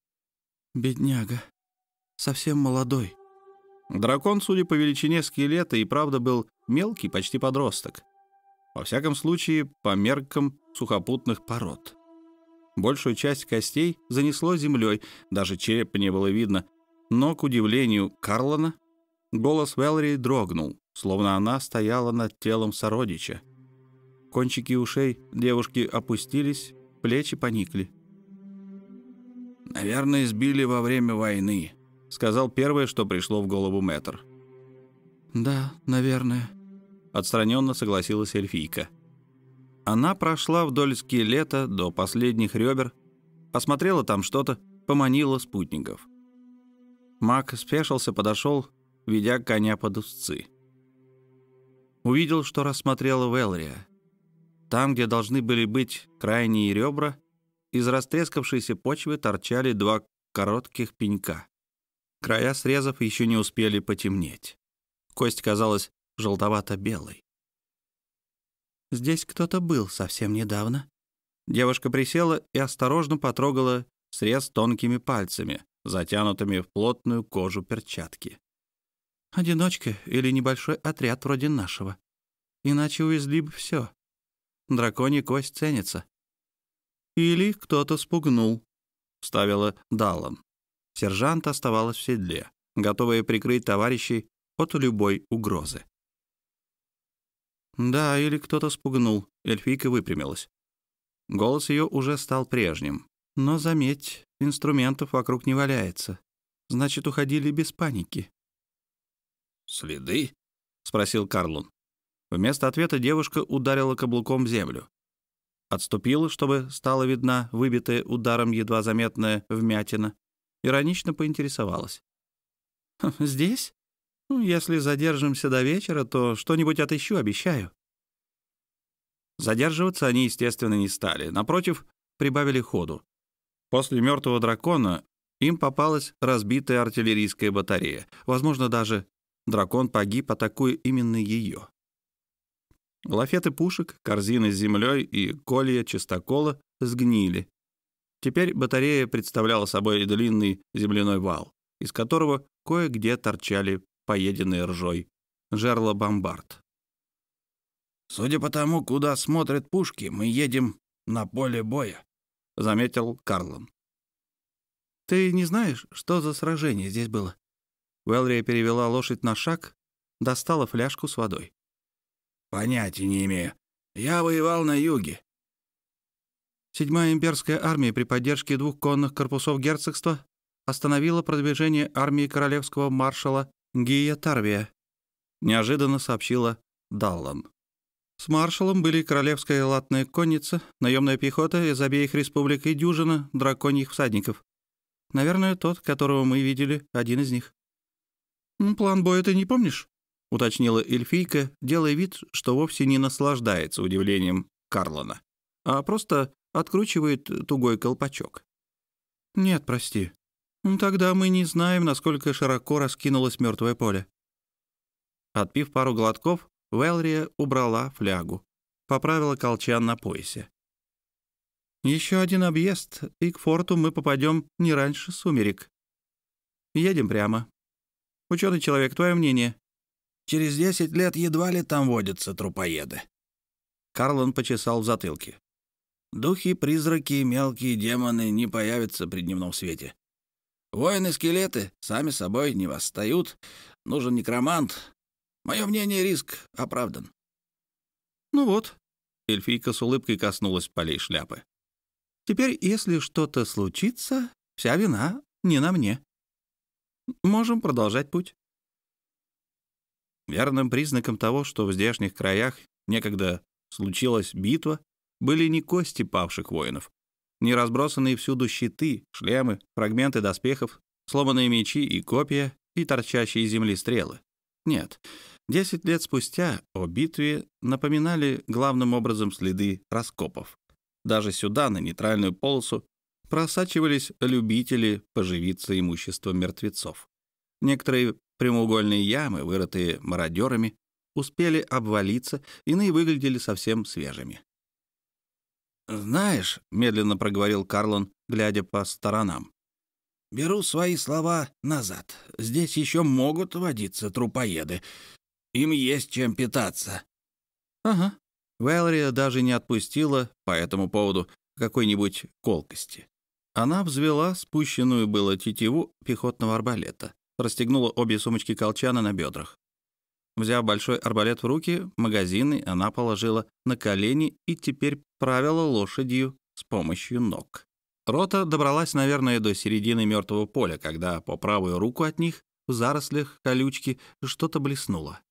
«Бедняга. Совсем молодой». Дракон, судя по величине скелета, и правда был мелкий, почти подросток. Во всяком случае, по меркам сухопутных пород. Большую часть костей занесло землей, даже черепа не было видно, но, к удивлению Карлона, голос Велри дрогнул словно она стояла над телом сородича. Кончики ушей девушки опустились, плечи поникли. Наверное, сбили во время войны», — сказал первое, что пришло в голову мэтр. «Да, наверное», — отстраненно согласилась эльфийка. Она прошла вдоль скелета до последних ребер, посмотрела там что-то, поманила спутников. Маг спешился, подошел, ведя коня под узцы. Увидел, что рассмотрела Велрия. Там, где должны были быть крайние ребра, из растрескавшейся почвы торчали два коротких пенька. Края срезов еще не успели потемнеть. Кость казалась желтовато-белой. Здесь кто-то был совсем недавно. Девушка присела и осторожно потрогала срез тонкими пальцами, затянутыми в плотную кожу перчатки. Одиночка или небольшой отряд вроде нашего. Иначе увезли бы все. Драконья кость ценится. Или кто-то спугнул, — вставила Даллан. Сержант оставалась в седле, готовая прикрыть товарищей от любой угрозы. Да, или кто-то спугнул. Эльфийка выпрямилась. Голос ее уже стал прежним. Но, заметь, инструментов вокруг не валяется. Значит, уходили без паники. «Следы?» — спросил Карлун. Вместо ответа девушка ударила каблуком в землю. Отступила, чтобы стала видна выбитая ударом едва заметная вмятина. Иронично поинтересовалась. «Хм, «Здесь? Ну, если задержимся до вечера, то что-нибудь отыщу, обещаю». Задерживаться они, естественно, не стали. Напротив, прибавили ходу. После мертвого дракона им попалась разбитая артиллерийская батарея. Возможно, даже дракон погиб, атакуя именно ее. Лафеты пушек, корзины с землей и колья чистокола сгнили. Теперь батарея представляла собой длинный земляной вал, из которого кое-где торчали поеденные ржой жерла бомбард. «Судя по тому, куда смотрят пушки, мы едем на поле боя», — заметил Карлон. «Ты не знаешь, что за сражение здесь было?» Велрия перевела лошадь на шаг, достала фляжку с водой. «Понятия не имею. Я воевал на юге». Седьмая имперская армия при поддержке двух конных корпусов герцогства остановила продвижение армии королевского маршала Гия Тарвия, неожиданно сообщила Даллан. С маршалом были королевская латная конница, наемная пехота из обеих республик и дюжина драконьих всадников. Наверное, тот, которого мы видели, один из них. «План боя ты не помнишь?» — уточнила эльфийка, делая вид, что вовсе не наслаждается удивлением Карлона, а просто откручивает тугой колпачок. «Нет, прости. Тогда мы не знаем, насколько широко раскинулось мертвое поле». Отпив пару глотков, Велрия убрала флягу, поправила колчан на поясе. «Еще один объезд, и к форту мы попадем не раньше сумерек. Едем прямо. Ученый человек, твое мнение?» «Через десять лет едва ли там водятся трупоеды». Карлон почесал в затылке. «Духи, призраки мелкие демоны не появятся при дневном свете. Воины-скелеты сами собой не восстают. Нужен некромант, Мое мнение, риск оправдан. Ну вот, эльфийка с улыбкой коснулась полей шляпы. Теперь, если что-то случится, вся вина не на мне. Можем продолжать путь. Верным признаком того, что в здешних краях некогда случилась битва, были не кости павших воинов, не разбросанные всюду щиты, шлемы, фрагменты доспехов, сломанные мечи и копья и торчащие из земли стрелы. Нет, Десять лет спустя о битве напоминали главным образом следы раскопов. Даже сюда, на нейтральную полосу, просачивались любители поживиться имуществом мертвецов. Некоторые прямоугольные ямы, вырытые мародерами, успели обвалиться, иные выглядели совсем свежими. «Знаешь», — медленно проговорил Карлон, глядя по сторонам, «беру свои слова назад. Здесь еще могут водиться трупоеды. Им есть чем питаться». «Ага». Вэлри даже не отпустила по этому поводу какой-нибудь колкости. Она взвела спущенную было тетиву пехотного арбалета, расстегнула обе сумочки колчана на бедрах. Взяв большой арбалет в руки, магазины она положила на колени и теперь правила лошадью с помощью ног. Рота добралась, наверное, до середины мертвого поля, когда по правую руку от них в зарослях колючки что-то блеснуло.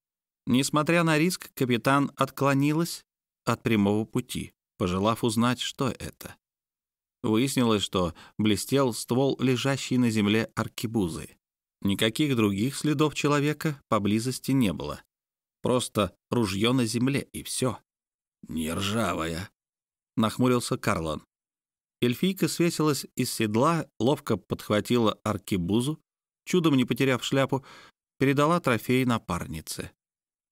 Несмотря на риск, капитан отклонилась от прямого пути, пожелав узнать, что это. Выяснилось, что блестел ствол, лежащий на земле аркебузы. Никаких других следов человека поблизости не было. Просто ружье на земле, и все. «Не ржавая», — нахмурился Карлон. Эльфийка свесилась из седла, ловко подхватила аркебузу, чудом не потеряв шляпу, передала трофей напарнице.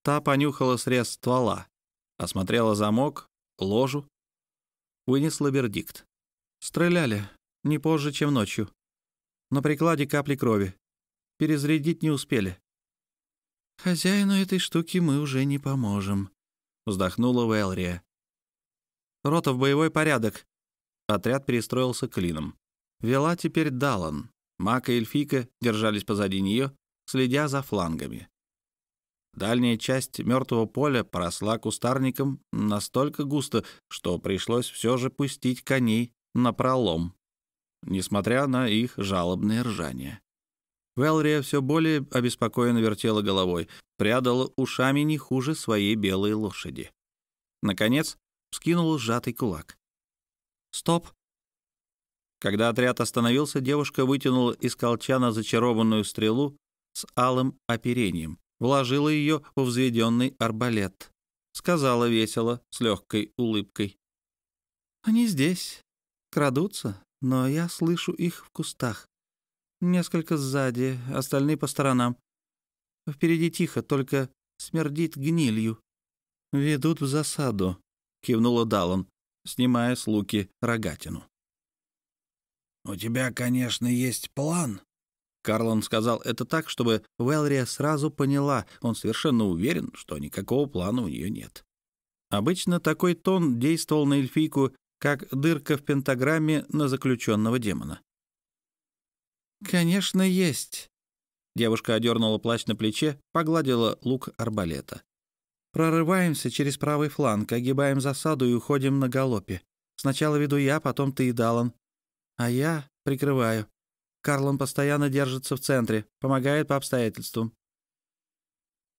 Та понюхала срез ствола, осмотрела замок, ложу, вынесла вердикт. Стреляли не позже, чем ночью. На прикладе капли крови. Перезарядить не успели. «Хозяину этой штуки мы уже не поможем», — вздохнула Вэлрия. «Рота в боевой порядок». Отряд перестроился клином. Вела теперь Далан. Мак и Эльфика держались позади нее, следя за флангами. Дальняя часть мертвого поля поросла кустарником настолько густо, что пришлось все же пустить коней на пролом, несмотря на их жалобное ржание. Велрия все более обеспокоенно вертела головой, прядала ушами не хуже своей белой лошади. Наконец, вскинул сжатый кулак. «Стоп!» Когда отряд остановился, девушка вытянула из колчана зачарованную стрелу с алым оперением, вложила ее в взведенный арбалет. Сказала весело, с легкой улыбкой. «Они здесь, крадутся, но я слышу их в кустах. Несколько сзади, остальные по сторонам. Впереди тихо, только смердит гнилью. Ведут в засаду», — кивнула Даллан, снимая с луки рогатину. «У тебя, конечно, есть план», Карлон сказал это так, чтобы Велрия сразу поняла, он совершенно уверен, что никакого плана у нее нет. Обычно такой тон действовал на эльфийку, как дырка в пентаграмме на заключенного демона. «Конечно, есть». Девушка одернула плащ на плече, погладила лук арбалета. «Прорываемся через правый фланг, огибаем засаду и уходим на галопе. Сначала веду я, потом ты и Далан. А я прикрываю. Карлон постоянно держится в центре, помогает по обстоятельствам».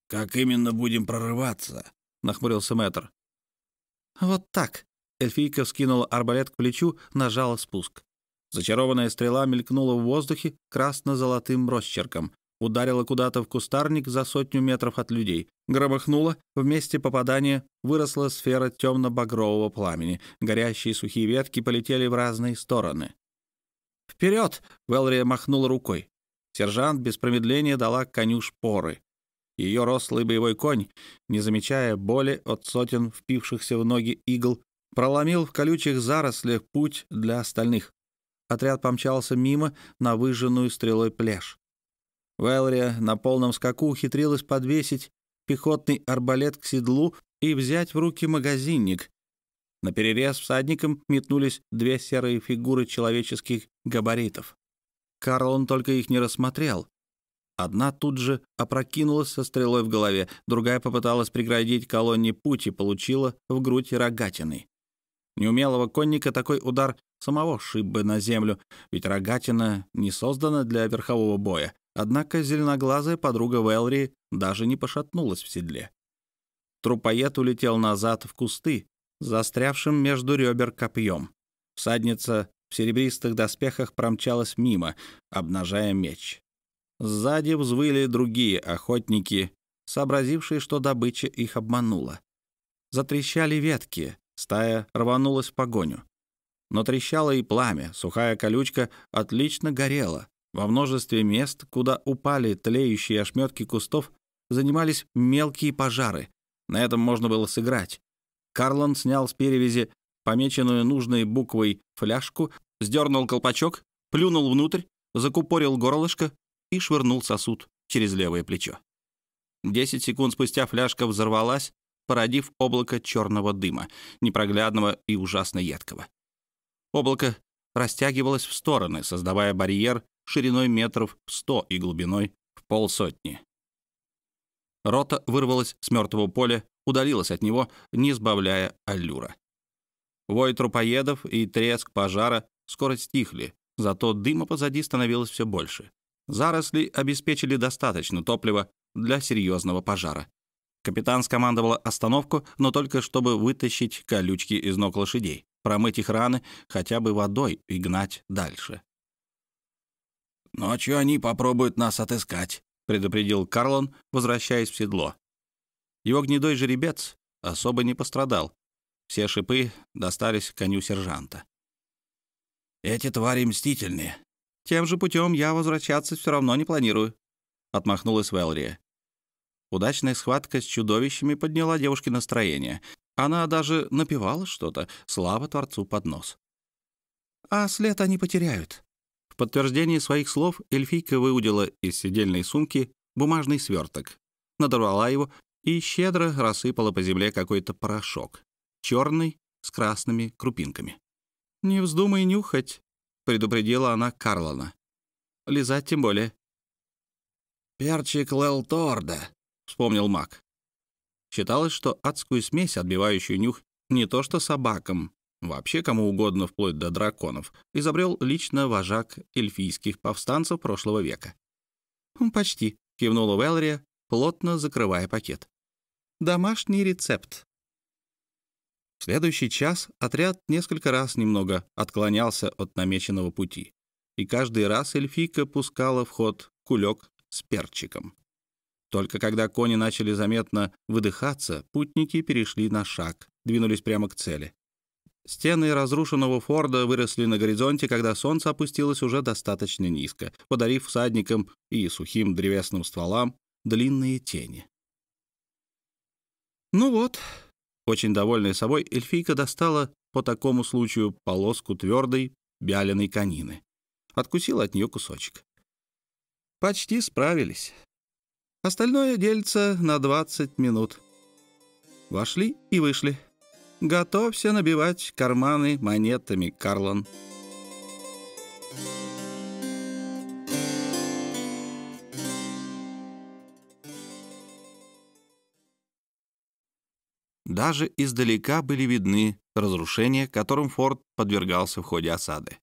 «Как именно будем прорываться?» — нахмурился мэтр. «Вот так». Эльфийка вскинула арбалет к плечу, нажала спуск. Зачарованная стрела мелькнула в воздухе красно-золотым росчерком, ударила куда-то в кустарник за сотню метров от людей, громыхнула, в месте попадания выросла сфера темно-багрового пламени, горящие сухие ветки полетели в разные стороны. «Вперед!» — Велрия махнула рукой. Сержант без промедления дала коню шпоры. Ее рослый боевой конь, не замечая боли от сотен впившихся в ноги игл, проломил в колючих зарослях путь для остальных. Отряд помчался мимо на выжженную стрелой пляж. Велрия на полном скаку ухитрилась подвесить пехотный арбалет к седлу и взять в руки магазинник, на перерез всадникам метнулись две серые фигуры человеческих габаритов. Карлон только их не рассмотрел. Одна тут же опрокинулась со стрелой в голове, другая попыталась преградить колонне путь и получила в грудь рогатиной. Неумелого конника такой удар самого шиб бы на землю, ведь рогатина не создана для верхового боя. Однако зеленоглазая подруга Велри даже не пошатнулась в седле. Трупоед улетел назад в кусты, застрявшим между ребер копьем. Всадница в серебристых доспехах промчалась мимо, обнажая меч. Сзади взвыли другие охотники, сообразившие, что добыча их обманула. Затрещали ветки, стая рванулась в погоню. Но трещало и пламя, сухая колючка отлично горела. Во множестве мест, куда упали тлеющие ошметки кустов, занимались мелкие пожары. На этом можно было сыграть. Карлон снял с перевязи помеченную нужной буквой фляжку, сдернул колпачок, плюнул внутрь, закупорил горлышко и швырнул сосуд через левое плечо. Десять секунд спустя фляжка взорвалась, породив облако черного дыма, непроглядного и ужасно едкого. Облако растягивалось в стороны, создавая барьер шириной метров сто и глубиной в полсотни. Рота вырвалась с мертвого поля удалилась от него, не сбавляя аллюра. Вой трупоедов и треск пожара скоро стихли, зато дыма позади становилось все больше. Заросли обеспечили достаточно топлива для серьезного пожара. Капитан скомандовал остановку, но только чтобы вытащить колючки из ног лошадей, промыть их раны хотя бы водой и гнать дальше. «Ночью они попробуют нас отыскать», — предупредил Карлон, возвращаясь в седло. Его гнедой жеребец особо не пострадал. Все шипы достались коню сержанта. «Эти твари мстительные». «Тем же путем я возвращаться все равно не планирую», — отмахнулась Велрия. Удачная схватка с чудовищами подняла девушке настроение. Она даже напевала что-то, слава Творцу под нос. «А след они потеряют». В подтверждение своих слов эльфийка выудила из сидельной сумки бумажный сверток, надорвала его и щедро рассыпала по земле какой-то порошок, черный с красными крупинками. «Не вздумай нюхать», — предупредила она Карлона. «Лизать тем более». «Перчик Лелторда», — вспомнил маг. Считалось, что адскую смесь, отбивающую нюх не то что собакам, вообще кому угодно, вплоть до драконов, изобрел лично вожак эльфийских повстанцев прошлого века. «Почти», — кивнула Велрия, плотно закрывая пакет. Домашний рецепт. В следующий час отряд несколько раз немного отклонялся от намеченного пути, и каждый раз эльфийка пускала в ход кулек с перчиком. Только когда кони начали заметно выдыхаться, путники перешли на шаг, двинулись прямо к цели. Стены разрушенного форда выросли на горизонте, когда солнце опустилось уже достаточно низко, подарив всадникам и сухим древесным стволам длинные тени. Ну вот, очень довольная собой, эльфийка достала по такому случаю полоску твердой бяленой конины. Откусила от нее кусочек. Почти справились. Остальное делится на 20 минут. Вошли и вышли. Готовься набивать карманы монетами, Карлон. Даже издалека были видны разрушения, которым форт подвергался в ходе осады.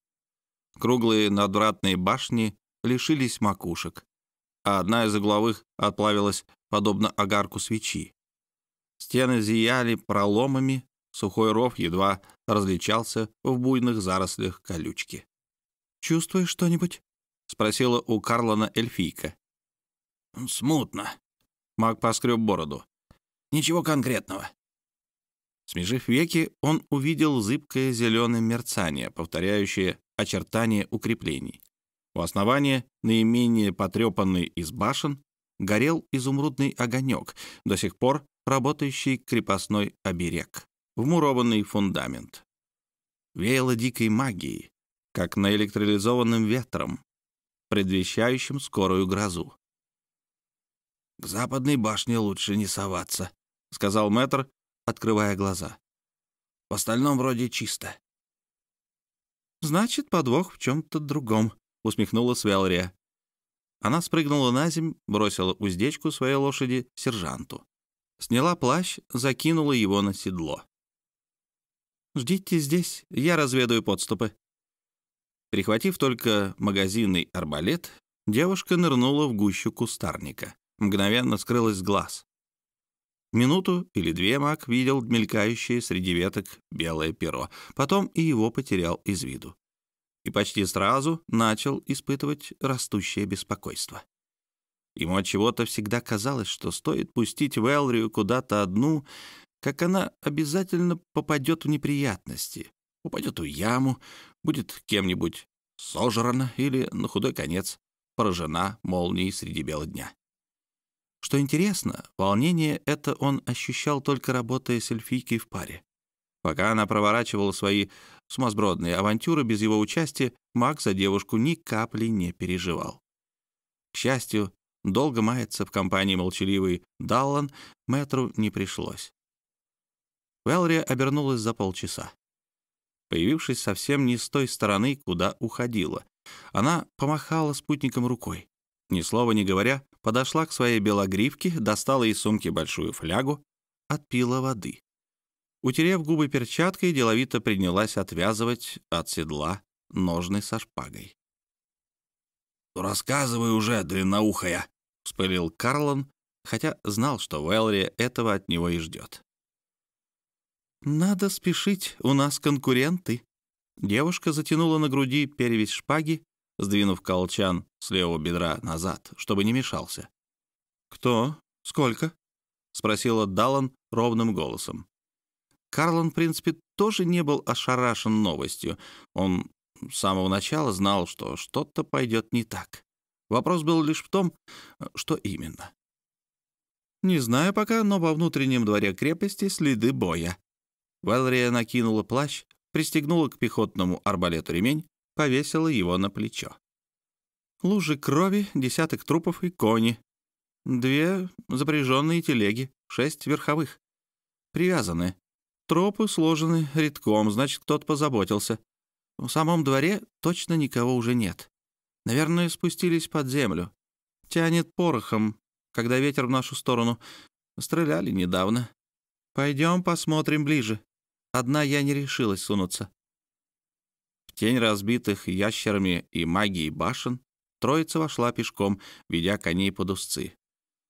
Круглые надвратные башни лишились макушек, а одна из угловых отплавилась, подобно огарку свечи. Стены зияли проломами, сухой ров едва различался в буйных зарослях колючки. «Чувствуешь что-нибудь?» — спросила у Карлона эльфийка. «Смутно». Маг поскреб бороду. «Ничего конкретного. Смежив веки, он увидел зыбкое зеленое мерцание, повторяющее очертания укреплений. У основания, наименее потрепанный из башен, горел изумрудный огонек, до сих пор работающий крепостной оберег, вмурованный фундамент. Веяло дикой магией, как наэлектролизованным ветром, предвещающим скорую грозу. «К западной башне лучше не соваться», — сказал мэтр, открывая глаза. «В остальном вроде чисто». «Значит, подвох в чем-то другом», — усмехнулась Велрия. Она спрыгнула на земь, бросила уздечку своей лошади сержанту. Сняла плащ, закинула его на седло. «Ждите здесь, я разведаю подступы». Прихватив только магазинный арбалет, девушка нырнула в гущу кустарника. Мгновенно скрылась с глаз. Минуту или две маг видел мелькающее среди веток белое перо, потом и его потерял из виду. И почти сразу начал испытывать растущее беспокойство. Ему от чего-то всегда казалось, что стоит пустить Велрию куда-то одну, как она обязательно попадет в неприятности, упадет в яму, будет кем-нибудь сожрана или, на худой конец, поражена молнией среди бела дня. Что интересно, волнение это он ощущал только работая с эльфийкой в паре. Пока она проворачивала свои сумасбродные авантюры без его участия, маг за девушку ни капли не переживал. К счастью, долго маяться в компании молчаливый Даллан Мэтру не пришлось. Велрия обернулась за полчаса. Появившись совсем не с той стороны, куда уходила, она помахала спутником рукой. Ни слова не говоря, подошла к своей белогривке, достала из сумки большую флягу, отпила воды. Утерев губы перчаткой, деловито принялась отвязывать от седла ножны со шпагой. «Рассказывай уже, длинноухая!» — вспылил Карлон, хотя знал, что Вэлри этого от него и ждет. «Надо спешить, у нас конкуренты». Девушка затянула на груди перевязь шпаги, сдвинув колчан с левого бедра назад, чтобы не мешался. «Кто? Сколько?» — спросила Даллан ровным голосом. Карлон, в принципе, тоже не был ошарашен новостью. Он с самого начала знал, что что-то пойдет не так. Вопрос был лишь в том, что именно. «Не знаю пока, но во внутреннем дворе крепости следы боя», Валерия накинула плащ, пристегнула к пехотному арбалету ремень, повесила его на плечо. Лужи крови, десяток трупов и кони. Две запряженные телеги, шесть верховых. Привязаны. Тропы сложены редком, значит, кто-то позаботился. В самом дворе точно никого уже нет. Наверное, спустились под землю. Тянет порохом, когда ветер в нашу сторону. Стреляли недавно. Пойдем посмотрим ближе. Одна я не решилась сунуться. В тень разбитых ящерами и магией башен троица вошла пешком, ведя коней под узцы.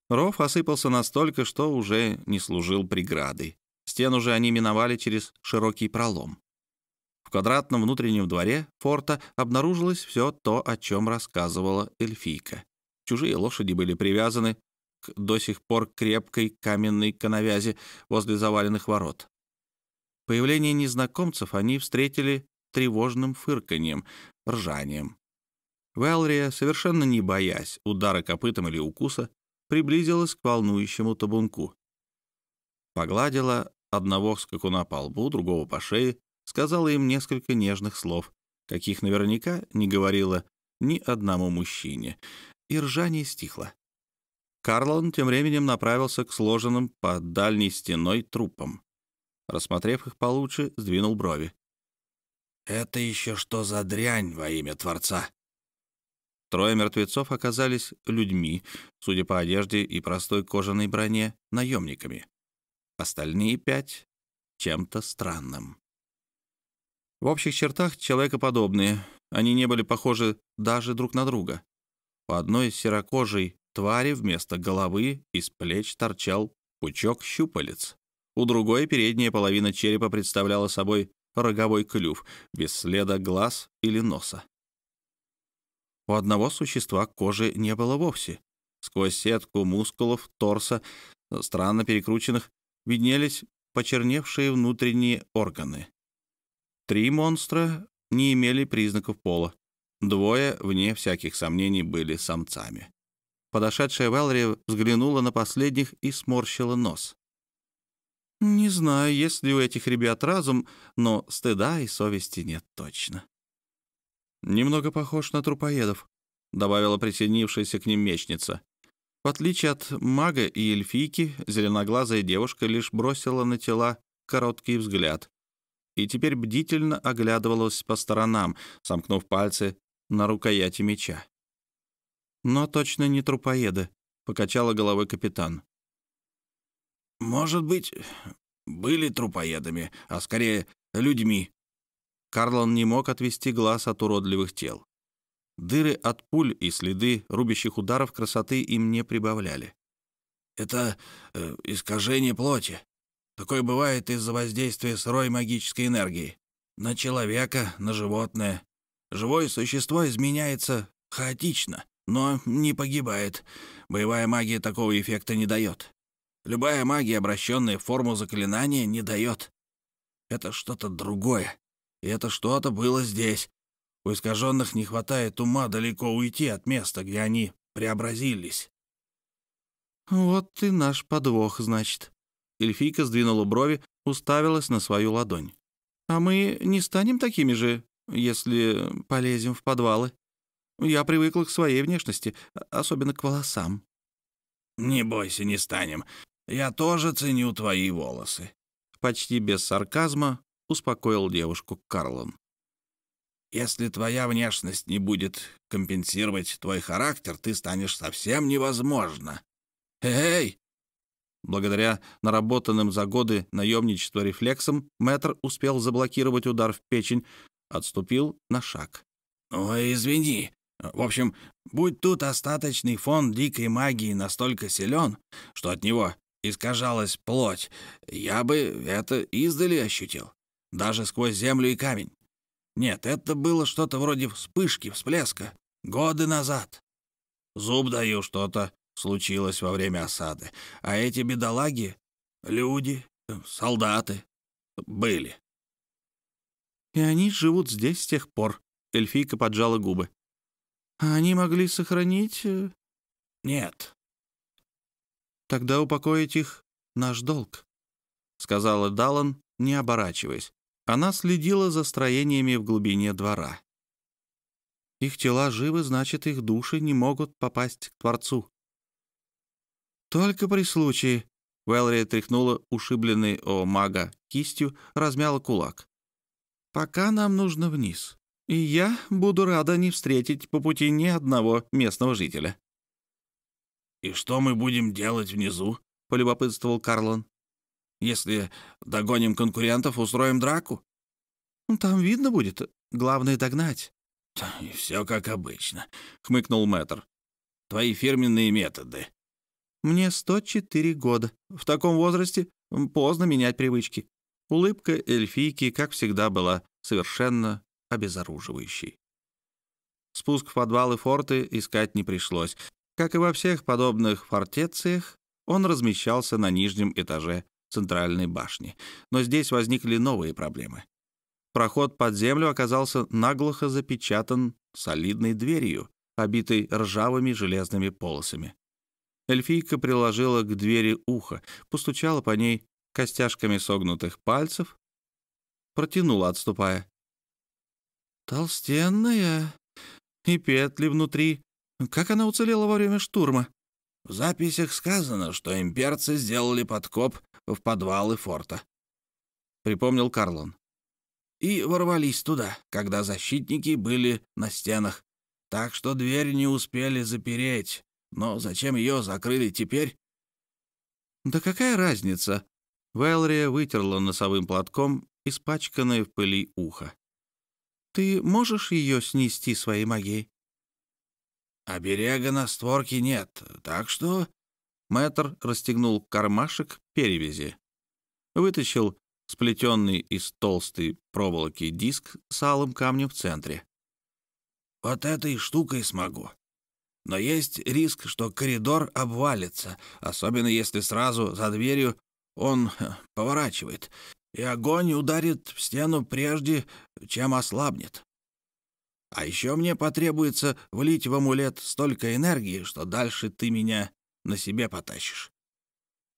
Ров осыпался настолько, что уже не служил преградой. Стену же они миновали через широкий пролом. В квадратном внутреннем дворе форта обнаружилось все то, о чем рассказывала эльфийка. Чужие лошади были привязаны к до сих пор крепкой каменной коновязи возле заваленных ворот. Появление незнакомцев они встретили тревожным фырканьем, ржанием. Вэлрия, совершенно не боясь удара копытом или укуса, приблизилась к волнующему табунку. Погладила одного скакуна по лбу, другого по шее, сказала им несколько нежных слов, каких наверняка не говорила ни одному мужчине, и ржание стихло. Карлон тем временем направился к сложенным под дальней стеной трупам. Рассмотрев их получше, сдвинул брови. «Это еще что за дрянь во имя Творца?» Трое мертвецов оказались людьми, судя по одежде и простой кожаной броне, наемниками. Остальные пять — чем-то странным. В общих чертах человекоподобные. Они не были похожи даже друг на друга. У одной серокожей твари вместо головы из плеч торчал пучок щупалец. У другой передняя половина черепа представляла собой роговой клюв, без следа глаз или носа. У одного существа кожи не было вовсе. Сквозь сетку мускулов торса, странно перекрученных, виднелись почерневшие внутренние органы. Три монстра не имели признаков пола. Двое, вне всяких сомнений, были самцами. Подошедшая Вэлри взглянула на последних и сморщила нос. Не знаю, есть ли у этих ребят разум, но стыда и совести нет точно. Немного похож на трупоедов, добавила присоединившаяся к ним мечница. В отличие от мага и эльфийки, зеленоглазая девушка лишь бросила на тела короткий взгляд и теперь бдительно оглядывалась по сторонам, сомкнув пальцы на рукояти меча. «Но точно не трупоеды», — покачала головой капитан. «Может быть, были трупоедами, а скорее людьми». Карлон не мог отвести глаз от уродливых тел. Дыры от пуль и следы рубящих ударов красоты им не прибавляли. «Это э, искажение плоти. Такое бывает из-за воздействия сырой магической энергии. На человека, на животное. Живое существо изменяется хаотично, но не погибает. Боевая магия такого эффекта не дает. Любая магия, обращенная в форму заклинания, не дает. Это что-то другое. И это что-то было здесь. У искаженных не хватает ума далеко уйти от места, где они преобразились. «Вот и наш подвох, значит». Эльфийка сдвинула брови, уставилась на свою ладонь. «А мы не станем такими же, если полезем в подвалы? Я привыкла к своей внешности, особенно к волосам». «Не бойся, не станем. Я тоже ценю твои волосы». Почти без сарказма успокоил девушку Карлон. «Если твоя внешность не будет компенсировать твой характер, ты станешь совсем невозможно. Эй!» Благодаря наработанным за годы наемничества рефлексам, мэтр успел заблокировать удар в печень, отступил на шаг. «Ой, извини. В общем, будь тут остаточный фон дикой магии настолько силен, что от него искажалась плоть, я бы это издали ощутил, даже сквозь землю и камень. Нет, это было что-то вроде вспышки, всплеска, годы назад. Зуб даю, что-то случилось во время осады, а эти бедолаги — люди, солдаты, были. И они живут здесь с тех пор. Эльфийка поджала губы. А они могли сохранить... Э, Нет. Тогда упокоить их — наш долг, — сказала Даллан, не оборачиваясь. Она следила за строениями в глубине двора. Их тела живы, значит, их души не могут попасть к Творцу. Только при случае... Вэлри тряхнула ушибленный о мага кистью, размяла кулак. «Пока нам нужно вниз, и я буду рада не встретить по пути ни одного местного жителя». «И что мы будем делать внизу?» — полюбопытствовал Карлон. «Если догоним конкурентов, устроим драку?» «Там видно будет. Главное — догнать». «И все как обычно», — хмыкнул мэтр. «Твои фирменные методы». «Мне 104 года. В таком возрасте поздно менять привычки». Улыбка эльфийки, как всегда, была совершенно обезоруживающей. Спуск в подвалы форты искать не пришлось. Как и во всех подобных фортециях, он размещался на нижнем этаже центральной башни. Но здесь возникли новые проблемы. Проход под землю оказался наглухо запечатан солидной дверью, обитой ржавыми железными полосами. Эльфийка приложила к двери ухо, постучала по ней костяшками согнутых пальцев, протянула, отступая. «Толстенная, и петли внутри. Как она уцелела во время штурма?» В записях сказано, что имперцы сделали подкоп в подвалы форта. Припомнил Карлон. И ворвались туда, когда защитники были на стенах. Так что дверь не успели запереть. Но зачем ее закрыли теперь? «Да какая разница?» Вэлрия вытерла носовым платком испачканное в пыли ухо. «Ты можешь ее снести своей магией?» «Оберега на створке нет, так что...» Мэтр расстегнул кармашек перевязи, вытащил сплетенный из толстой проволоки диск с алым камнем в центре. «Вот этой штукой смогу. Но есть риск, что коридор обвалится, особенно если сразу за дверью он поворачивает, и огонь ударит в стену прежде, чем ослабнет. А еще мне потребуется влить в амулет столько энергии, что дальше ты меня на себе потащишь.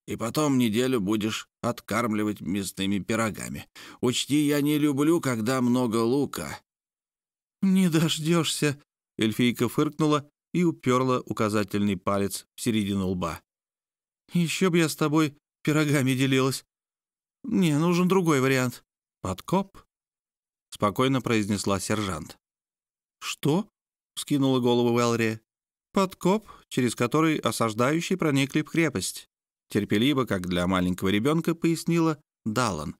И потом неделю будешь откармливать мясными пирогами. Учти, я не люблю, когда много лука». «Не дождешься», — эльфийка фыркнула и уперла указательный палец в середину лба. «Еще б я с тобой пирогами делилась. Не, нужен другой вариант. Подкоп?» — спокойно произнесла сержант. «Что?» — скинула голову Велри. «Подкоп, через который осаждающие проникли в крепость», — терпеливо, как для маленького ребенка, пояснила Даллан.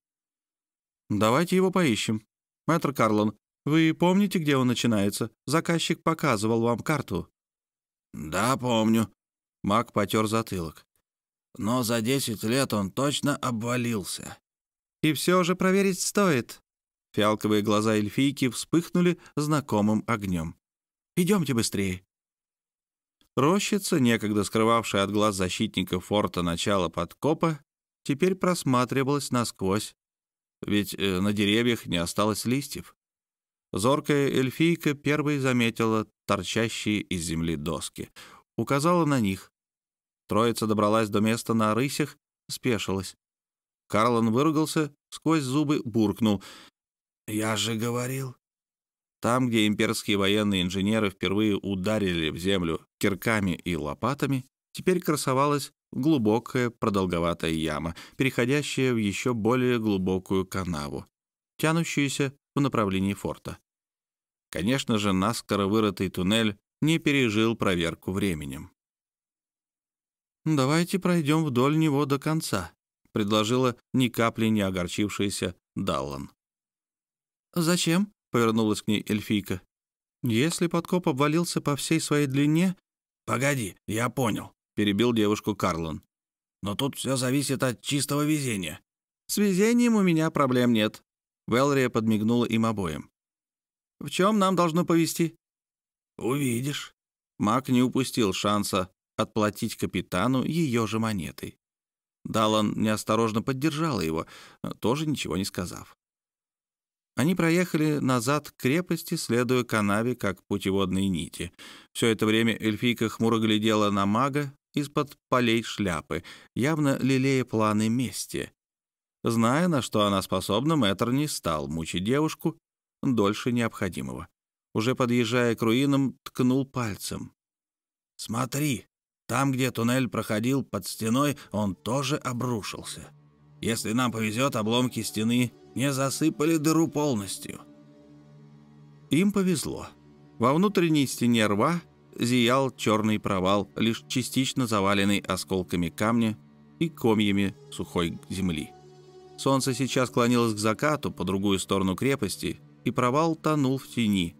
«Давайте его поищем. Мэтр Карлон, вы помните, где он начинается? Заказчик показывал вам карту». «Да, помню». Маг потер затылок. «Но за десять лет он точно обвалился». «И все же проверить стоит», Фиалковые глаза эльфийки вспыхнули знакомым огнем. «Идемте быстрее». Рощица, некогда скрывавшая от глаз защитников форта начало подкопа, теперь просматривалась насквозь, ведь э, на деревьях не осталось листьев. Зоркая эльфийка первой заметила торчащие из земли доски, указала на них. Троица добралась до места на рысях, спешилась. Карлон выругался, сквозь зубы буркнул. «Я же говорил». Там, где имперские военные инженеры впервые ударили в землю кирками и лопатами, теперь красовалась глубокая продолговатая яма, переходящая в еще более глубокую канаву, тянущуюся в направлении форта. Конечно же, наскоро вырытый туннель не пережил проверку временем. «Давайте пройдем вдоль него до конца», — предложила ни капли не огорчившаяся Даллан. «Зачем?» Повернулась к ней эльфийка. «Если подкоп обвалился по всей своей длине...» «Погоди, я понял», — перебил девушку Карлон. «Но тут все зависит от чистого везения». «С везением у меня проблем нет», — Велрия подмигнула им обоим. «В чем нам должно повезти?» «Увидишь». Мак не упустил шанса отплатить капитану ее же монетой. Далан неосторожно поддержала его, тоже ничего не сказав. Они проехали назад к крепости, следуя канаве, как путеводные нити. Все это время эльфийка хмуро глядела на мага из-под полей шляпы, явно лелея планы мести. Зная, на что она способна, мэтр не стал мучить девушку дольше необходимого. Уже подъезжая к руинам, ткнул пальцем. «Смотри, там, где туннель проходил под стеной, он тоже обрушился. Если нам повезет, обломки стены не засыпали дыру полностью. Им повезло. Во внутренней стене рва зиял черный провал, лишь частично заваленный осколками камня и комьями сухой земли. Солнце сейчас клонилось к закату по другую сторону крепости, и провал тонул в тени.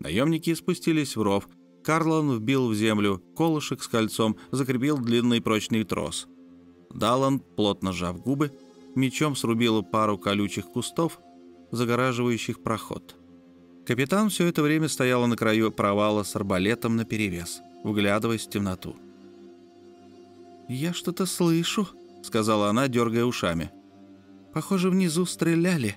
Наемники спустились в ров. Карлон вбил в землю колышек с кольцом, закрепил длинный прочный трос. Далан, плотно сжав губы, мечом срубила пару колючих кустов, загораживающих проход. Капитан все это время стояла на краю провала с арбалетом наперевес, вглядываясь в темноту. «Я что-то слышу», — сказала она, дергая ушами. «Похоже, внизу стреляли».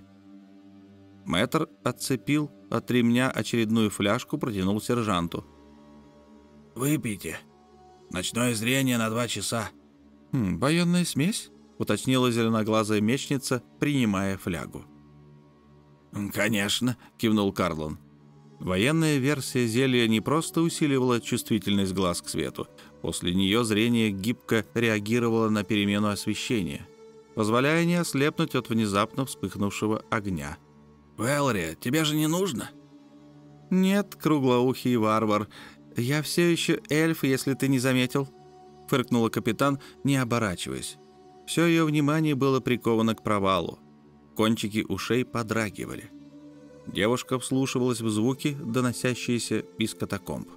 Мэтр отцепил от ремня очередную фляжку, протянул сержанту. «Выпейте. Ночное зрение на два часа». «Хм, «Военная смесь?» уточнила зеленоглазая мечница, принимая флягу. «Конечно», — кивнул Карлон. Военная версия зелья не просто усиливала чувствительность глаз к свету. После нее зрение гибко реагировало на перемену освещения, позволяя не ослепнуть от внезапно вспыхнувшего огня. «Вэлори, тебе же не нужно?» «Нет, круглоухий варвар. Я все еще эльф, если ты не заметил», — фыркнула капитан, не оборачиваясь. Все ее внимание было приковано к провалу. Кончики ушей подрагивали. Девушка вслушивалась в звуки, доносящиеся из катакомб.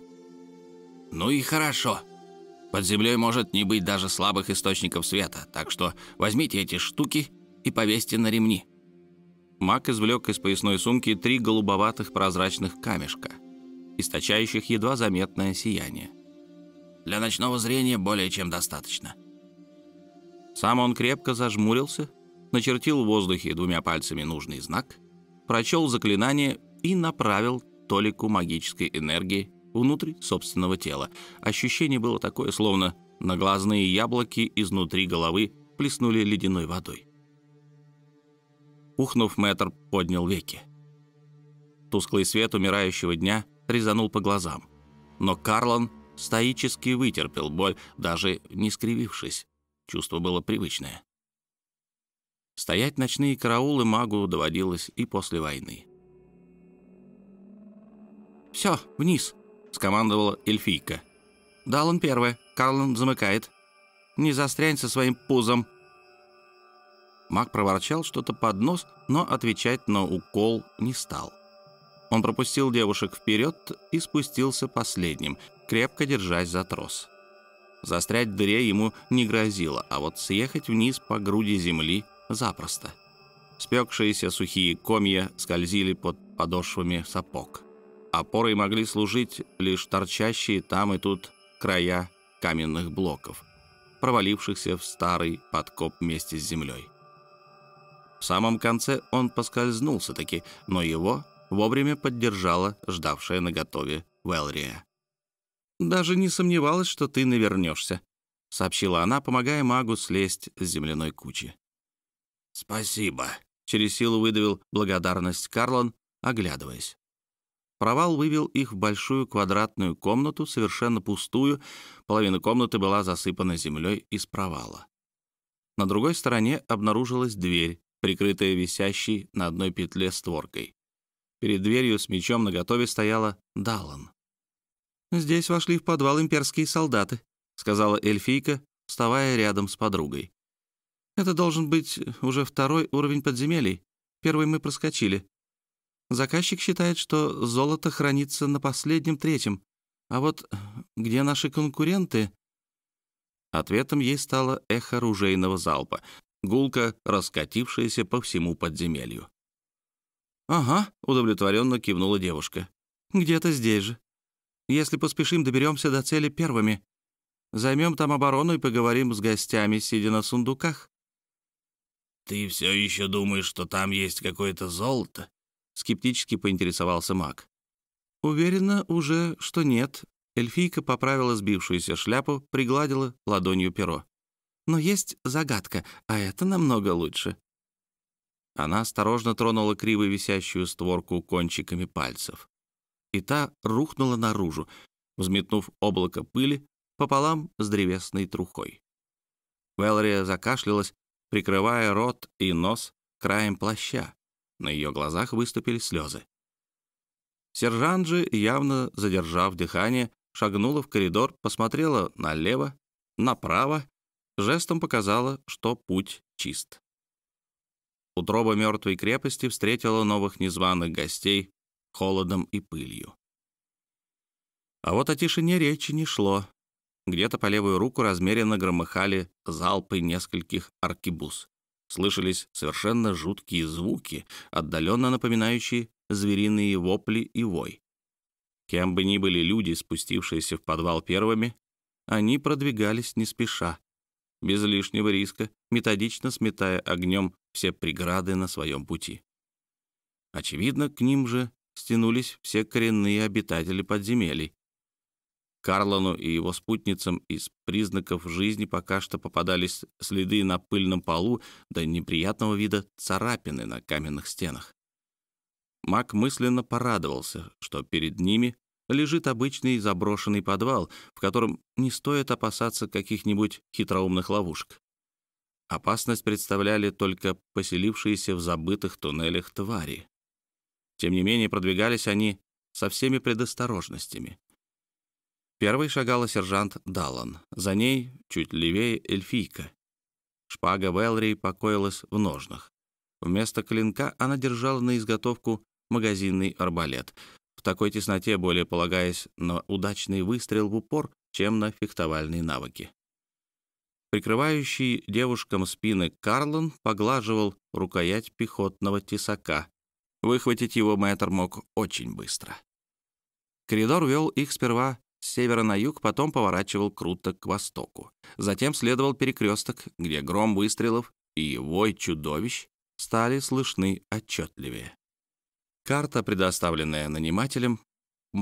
«Ну и хорошо. Под землей может не быть даже слабых источников света, так что возьмите эти штуки и повесьте на ремни». Мак извлек из поясной сумки три голубоватых прозрачных камешка, источающих едва заметное сияние. «Для ночного зрения более чем достаточно. Сам он крепко зажмурился, начертил в воздухе двумя пальцами нужный знак, прочел заклинание и направил толику магической энергии внутрь собственного тела. Ощущение было такое, словно на глазные яблоки изнутри головы плеснули ледяной водой. Ухнув, мэтр поднял веки. Тусклый свет умирающего дня резанул по глазам. Но Карлон стоически вытерпел боль, даже не скривившись. Чувство было привычное. Стоять ночные караулы магу доводилось и после войны. «Все, вниз!» — скомандовала эльфийка. «Далан первая, Карлан замыкает. Не застрянь со своим пузом!» Маг проворчал что-то под нос, но отвечать на укол не стал. Он пропустил девушек вперед и спустился последним, крепко держась за трос. Застрять в дыре ему не грозило, а вот съехать вниз по груди земли запросто. Спекшиеся сухие комья скользили под подошвами сапог. Опорой могли служить лишь торчащие там и тут края каменных блоков, провалившихся в старый подкоп вместе с землей. В самом конце он поскользнулся-таки, но его вовремя поддержала ждавшая наготове Велрия. «Даже не сомневалась, что ты навернешься», — сообщила она, помогая магу слезть с земляной кучи. «Спасибо», — через силу выдавил благодарность Карлон, оглядываясь. Провал вывел их в большую квадратную комнату, совершенно пустую, половина комнаты была засыпана землей из провала. На другой стороне обнаружилась дверь, прикрытая висящей на одной петле створкой. Перед дверью с мечом наготове стояла Даллан. «Здесь вошли в подвал имперские солдаты», — сказала эльфийка, вставая рядом с подругой. «Это должен быть уже второй уровень подземелий. Первый мы проскочили». Заказчик считает, что золото хранится на последнем третьем. А вот где наши конкуренты?» Ответом ей стало эхо ружейного залпа, гулко раскатившаяся по всему подземелью. «Ага», — удовлетворенно кивнула девушка. «Где-то здесь же. Если поспешим, доберемся до цели первыми. Займем там оборону и поговорим с гостями, сидя на сундуках». «Ты все еще думаешь, что там есть какое-то золото?» — скептически поинтересовался маг. «Уверена уже, что нет». Эльфийка поправила сбившуюся шляпу, пригладила ладонью перо. «Но есть загадка, а это намного лучше». Она осторожно тронула криво висящую створку кончиками пальцев. И та рухнула наружу, взметнув облако пыли пополам с древесной трухой. Велрия закашлялась, прикрывая рот и нос краем плаща. На ее глазах выступили слезы. Сержант же, явно задержав дыхание, шагнула в коридор, посмотрела налево, направо, жестом показала, что путь чист. Утроба мертвой крепости встретила новых незваных гостей холодом и пылью. А вот о тишине речи не шло. Где-то по левую руку размеренно громыхали залпы нескольких аркибуз. Слышались совершенно жуткие звуки, отдаленно напоминающие звериные вопли и вой. Кем бы ни были люди, спустившиеся в подвал первыми, они продвигались не спеша, без лишнего риска, методично сметая огнем все преграды на своем пути. Очевидно, к ним же стянулись все коренные обитатели подземелий. Карлону и его спутницам из признаков жизни пока что попадались следы на пыльном полу до неприятного вида царапины на каменных стенах. Мак мысленно порадовался, что перед ними лежит обычный заброшенный подвал, в котором не стоит опасаться каких-нибудь хитроумных ловушек. Опасность представляли только поселившиеся в забытых туннелях твари. Тем не менее, продвигались они со всеми предосторожностями. Первой шагала сержант Даллан, за ней, чуть левее, эльфийка. Шпага Велри покоилась в ножнах. Вместо клинка она держала на изготовку магазинный арбалет, в такой тесноте более полагаясь на удачный выстрел в упор, чем на фехтовальные навыки. Прикрывающий девушкам спины Карлон поглаживал рукоять пехотного тесака. Выхватить его мэтр мог очень быстро. Коридор вел их сперва с севера на юг, потом поворачивал круто к востоку. Затем следовал перекресток, где гром выстрелов и вой чудовищ стали слышны отчетливее. Карта, предоставленная нанимателем,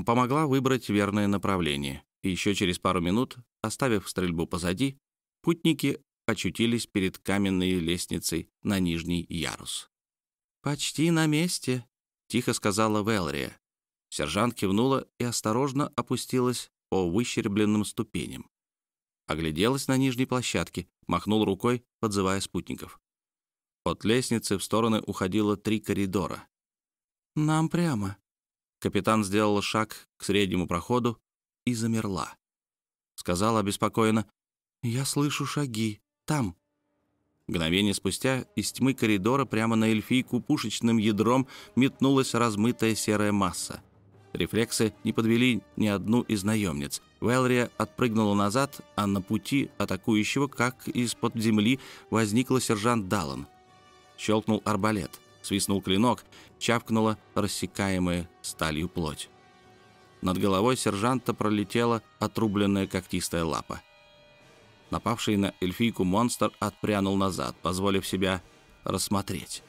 помогла выбрать верное направление, и еще через пару минут, оставив стрельбу позади, Путники очутились перед каменной лестницей на нижний ярус. «Почти на месте», — тихо сказала Велрия. Сержант кивнула и осторожно опустилась по выщербленным ступеням. Огляделась на нижней площадке, махнул рукой, подзывая спутников. От лестницы в стороны уходило три коридора. «Нам прямо». Капитан сделала шаг к среднему проходу и замерла. Сказала обеспокоенно, «Я слышу шаги. Там». Мгновение спустя из тьмы коридора прямо на эльфийку пушечным ядром метнулась размытая серая масса. Рефлексы не подвели ни одну из наемниц. Велрия отпрыгнула назад, а на пути атакующего, как из-под земли, возникла сержант Даллан. Щелкнул арбалет, свистнул клинок, чавкнула рассекаемая сталью плоть. Над головой сержанта пролетела отрубленная когтистая лапа. Напавший на эльфийку монстр отпрянул назад, позволив себя рассмотреть.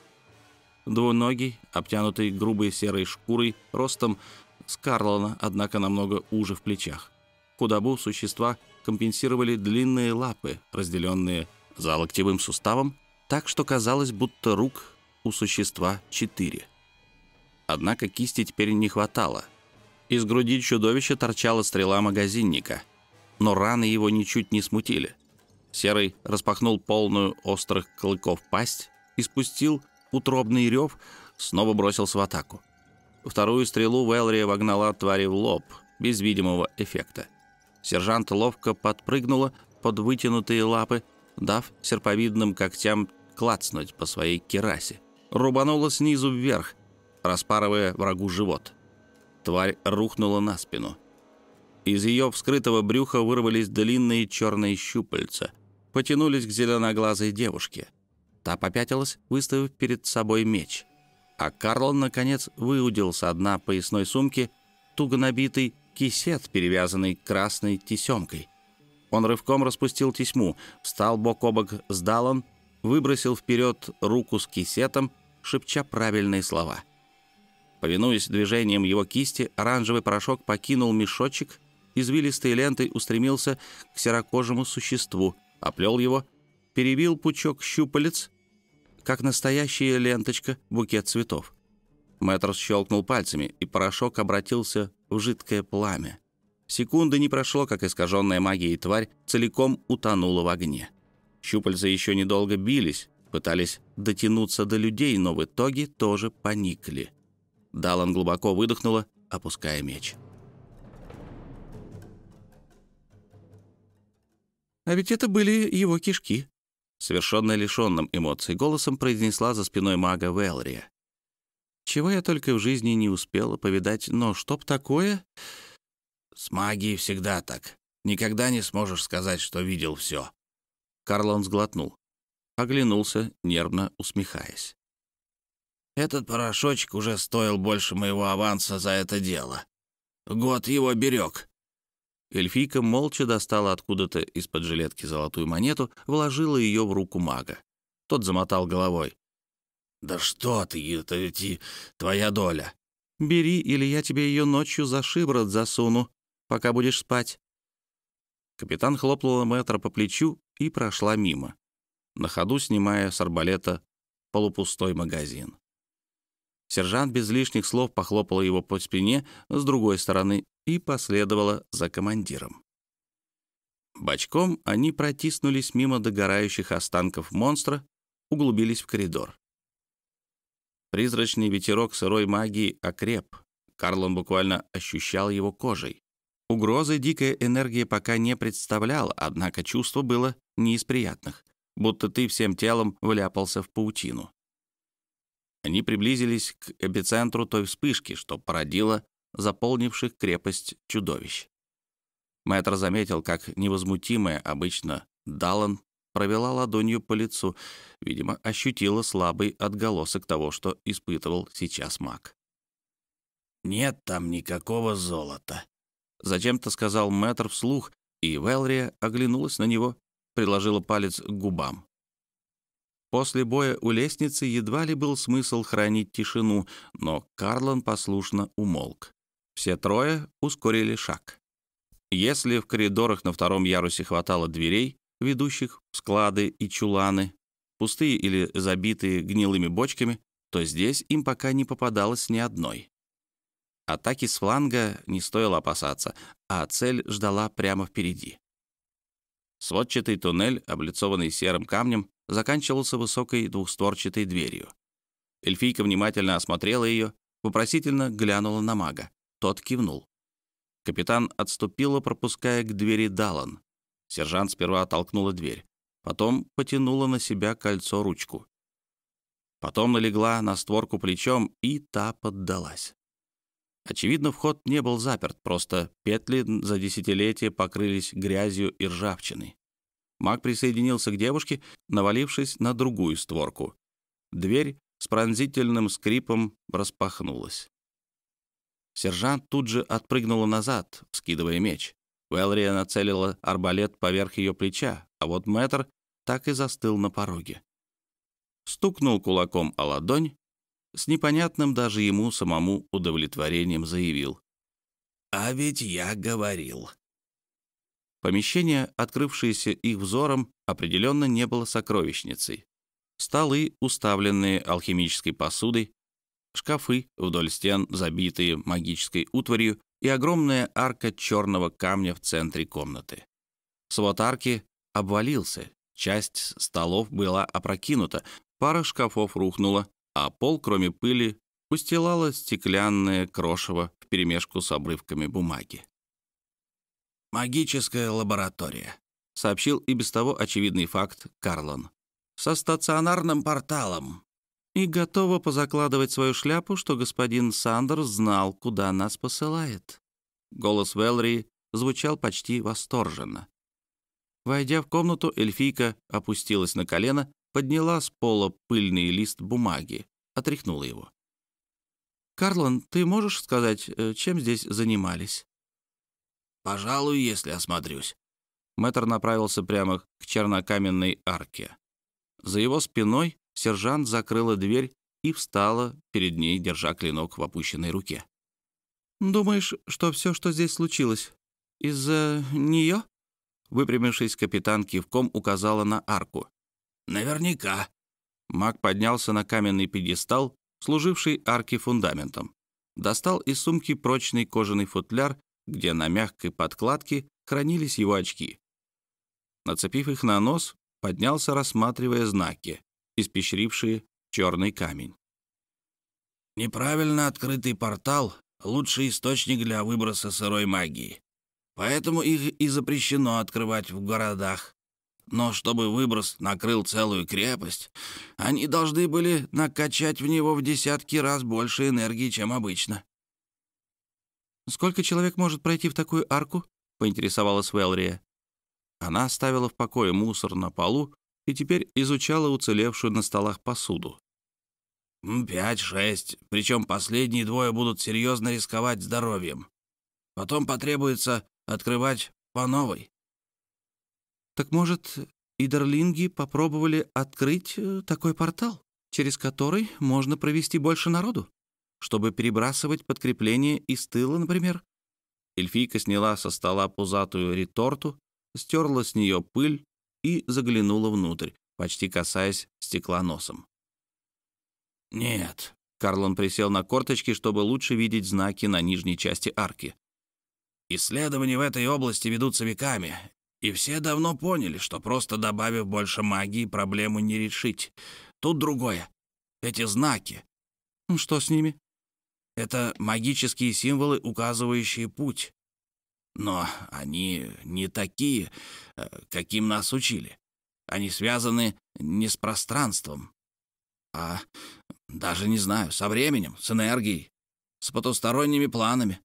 Двуногий, обтянутый грубой серой шкурой, ростом с Карлона, однако намного уже в плечах. Худобу существа компенсировали длинные лапы, разделенные за локтевым суставом, так что казалось, будто рук у существа четыре. Однако кисти теперь не хватало. Из груди чудовища торчала стрела магазинника — но раны его ничуть не смутили. Серый распахнул полную острых клыков пасть и спустил утробный рев, снова бросился в атаку. Вторую стрелу Велрия вогнала твари в лоб, без видимого эффекта. Сержант ловко подпрыгнула под вытянутые лапы, дав серповидным когтям клацнуть по своей керасе. Рубанула снизу вверх. распарывая врагу живот. Тварь рухнула на спину. Из ее вскрытого брюха вырвались длинные черные щупальца, потянулись к зеленоглазой девушке. Та попятилась, выставив перед собой меч. А Карл, наконец, выудил со дна поясной сумки туго набитый кисет, перевязанный красной тесемкой. Он рывком распустил тесьму, встал бок о бок с Даллан, выбросил вперед руку с кисетом, шепча правильные слова. Повинуясь движением его кисти, оранжевый порошок покинул мешочек, извилистой лентой устремился к серокожему существу, оплел его, перебил пучок щупалец, как настоящая ленточка, букет цветов. Мэтр щелкнул пальцами, и порошок обратился в жидкое пламя. Секунды не прошло, как искаженная магией тварь целиком утонула в огне. Щупальца еще недолго бились, пытались дотянуться до людей, но в итоге тоже поникли. Далан глубоко выдохнула, опуская меч. «А ведь это были его кишки», — совершенно лишенным эмоций голосом произнесла за спиной мага Велрия. «Чего я только в жизни не успела повидать, но чтоб такое...» «С магией всегда так. Никогда не сможешь сказать, что видел все. Карлон сглотнул. Оглянулся, нервно усмехаясь. «Этот порошочек уже стоил больше моего аванса за это дело. Год его берег». Эльфийка молча достала откуда-то из-под жилетки золотую монету, вложила ее в руку мага. Тот замотал головой. «Да что ты, это эти твоя доля!» «Бери, или я тебе ее ночью за шиворот засуну, пока будешь спать». Капитан хлопнула мэтра по плечу и прошла мимо, на ходу снимая с арбалета полупустой магазин. Сержант без лишних слов похлопал его по спине с другой стороны и последовала за командиром. Бочком они протиснулись мимо догорающих останков монстра, углубились в коридор. Призрачный ветерок сырой магии окреп. Карлон буквально ощущал его кожей. Угрозы дикая энергия пока не представляла, однако чувство было не из приятных, будто ты всем телом вляпался в паутину. Они приблизились к эпицентру той вспышки, что породило заполнивших крепость чудовищ. Мэтр заметил, как невозмутимая обычно Даллан провела ладонью по лицу, видимо, ощутила слабый отголосок того, что испытывал сейчас маг. «Нет там никакого золота», — зачем-то сказал мэтр вслух, и Велрия оглянулась на него, приложила палец к губам. После боя у лестницы едва ли был смысл хранить тишину, но Карлон послушно умолк. Все трое ускорили шаг. Если в коридорах на втором ярусе хватало дверей, ведущих в склады и чуланы, пустые или забитые гнилыми бочками, то здесь им пока не попадалось ни одной. Атаки с фланга не стоило опасаться, а цель ждала прямо впереди. Сводчатый туннель, облицованный серым камнем, заканчивался высокой двухстворчатой дверью. Эльфийка внимательно осмотрела ее, вопросительно глянула на мага. Тот кивнул. Капитан отступила, пропуская к двери Далан. Сержант сперва толкнула дверь, потом потянула на себя кольцо-ручку. Потом налегла на створку плечом, и та поддалась. Очевидно, вход не был заперт, просто петли за десятилетия покрылись грязью и ржавчиной. Маг присоединился к девушке, навалившись на другую створку. Дверь с пронзительным скрипом распахнулась. Сержант тут же отпрыгнула назад, вскидывая меч. Велрия нацелила арбалет поверх ее плеча, а вот мэтр так и застыл на пороге. Стукнул кулаком о ладонь, с непонятным даже ему самому удовлетворением заявил. «А ведь я говорил». Помещение, открывшееся их взором, определенно не было сокровищницей. Столы, уставленные алхимической посудой, шкафы вдоль стен, забитые магической утварью, и огромная арка черного камня в центре комнаты. Свод арки обвалился, часть столов была опрокинута, пара шкафов рухнула, а пол, кроме пыли, устилало стеклянное крошево вперемешку с обрывками бумаги. «Магическая лаборатория», — сообщил и без того очевидный факт Карлон. «Со стационарным порталом. И готова позакладывать свою шляпу, что господин Сандерс знал, куда нас посылает». Голос Велри звучал почти восторженно. Войдя в комнату, эльфийка опустилась на колено, подняла с пола пыльный лист бумаги, отряхнула его. «Карлон, ты можешь сказать, э, чем здесь занимались?» «Пожалуй, если осмотрюсь». Мэтр направился прямо к чернокаменной арке. За его спиной сержант закрыла дверь и встала перед ней, держа клинок в опущенной руке. «Думаешь, что все, что здесь случилось, из-за нее?» Выпрямившись, капитан кивком указала на арку. «Наверняка». Маг поднялся на каменный пьедестал, служивший арке фундаментом. Достал из сумки прочный кожаный футляр, где на мягкой подкладке хранились его очки. Нацепив их на нос, поднялся, рассматривая знаки, испещрившие черный камень. «Неправильно открытый портал — лучший источник для выброса сырой магии. Поэтому их и запрещено открывать в городах. Но чтобы выброс накрыл целую крепость, они должны были накачать в него в десятки раз больше энергии, чем обычно. «Сколько человек может пройти в такую арку?» — поинтересовалась Велрия. Она оставила в покое мусор на полу и теперь изучала уцелевшую на столах посуду. «Пять-шесть, причем последние двое будут серьезно рисковать здоровьем. Потом потребуется открывать по новой». «Так, может, идерлинги попробовали открыть э, такой портал, через который можно провести больше народу, чтобы перебрасывать подкрепление из тыла, например?» Эльфийка сняла со стола пузатую реторту, стерла с нее пыль и заглянула внутрь, почти касаясь стекла носом. «Нет», — Карлон присел на корточки, чтобы лучше видеть знаки на нижней части арки. «Исследования в этой области ведутся веками, и все давно поняли, что просто добавив больше магии, проблему не решить. Тут другое. Эти знаки. Что с ними? Это магические символы, указывающие путь. Но они не такие, э, каким нас учили. Они связаны не с пространством, а даже, не знаю, со временем, с энергией, с потусторонними планами.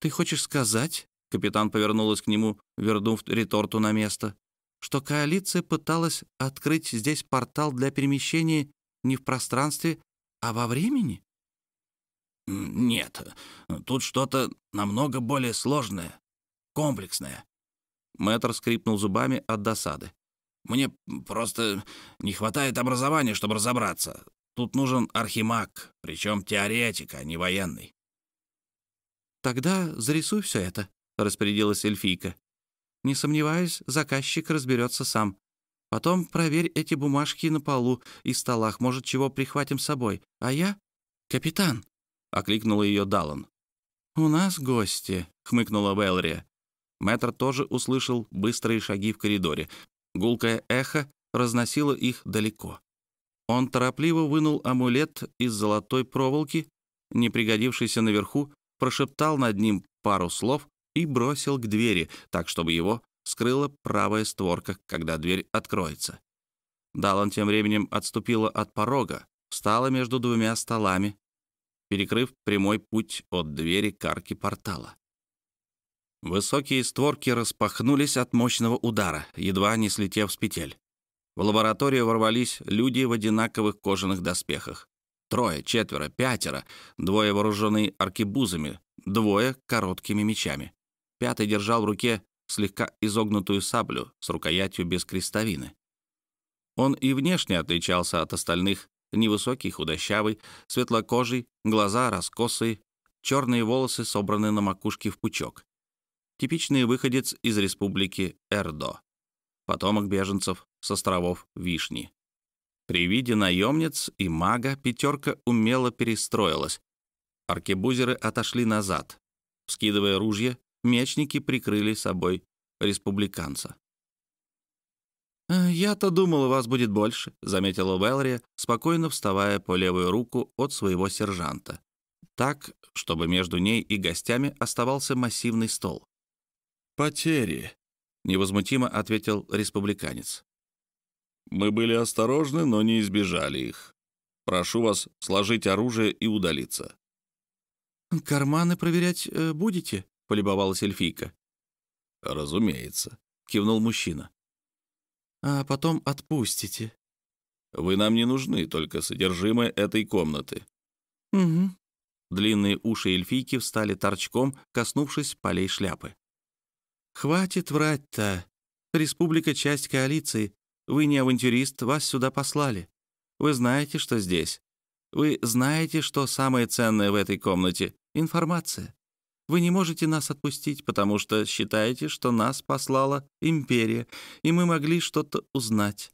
«Ты хочешь сказать?» — капитан повернулась к нему, вернув реторту на место, что коалиция пыталась открыть здесь портал для перемещения не в пространстве, а во времени? «Нет, тут что-то намного более сложное, комплексное». Мэтр скрипнул зубами от досады. «Мне просто не хватает образования, чтобы разобраться. Тут нужен архимаг, причем теоретик, а не военный». «Тогда зарисуй все это», — распорядилась эльфийка. «Не сомневаюсь, заказчик разберется сам. Потом проверь эти бумажки на полу и столах, может, чего прихватим с собой. А я — капитан». — окликнула ее Даллан. «У нас гости», — хмыкнула Вэлри. Мэтр тоже услышал быстрые шаги в коридоре. Гулкое эхо разносило их далеко. Он торопливо вынул амулет из золотой проволоки, не пригодившийся наверху, прошептал над ним пару слов и бросил к двери, так, чтобы его скрыла правая створка, когда дверь откроется. Даллан тем временем отступила от порога, встала между двумя столами, перекрыв прямой путь от двери к арке портала. Высокие створки распахнулись от мощного удара, едва не слетев с петель. В лабораторию ворвались люди в одинаковых кожаных доспехах. Трое, четверо, пятеро, двое вооружены аркебузами, двое — короткими мечами. Пятый держал в руке слегка изогнутую саблю с рукоятью без крестовины. Он и внешне отличался от остальных Невысокий, худощавый, светлокожий, глаза раскосые, черные волосы собраны на макушке в пучок. Типичный выходец из республики Эрдо, потомок беженцев с островов Вишни. При виде наемниц и мага пятерка умело перестроилась. Аркебузеры отошли назад. Вскидывая ружья, мечники прикрыли собой республиканца. «Э, «Я-то думал, вас будет больше», — заметила Велри, спокойно вставая по левую руку от своего сержанта. Так, чтобы между ней и гостями оставался массивный стол. «Потери», — невозмутимо ответил республиканец. «Мы были осторожны, но не избежали их. Прошу вас сложить оружие и удалиться». «Карманы проверять э, будете?» — полюбовалась эльфийка. «Разумеется», — кивнул мужчина. «А потом отпустите». «Вы нам не нужны, только содержимое этой комнаты». «Угу». Длинные уши эльфийки встали торчком, коснувшись полей шляпы. «Хватит врать-то. Республика — часть коалиции. Вы не авантюрист, вас сюда послали. Вы знаете, что здесь. Вы знаете, что самое ценное в этой комнате — информация. Вы не можете нас отпустить, потому что считаете, что нас послала империя, и мы могли что-то узнать».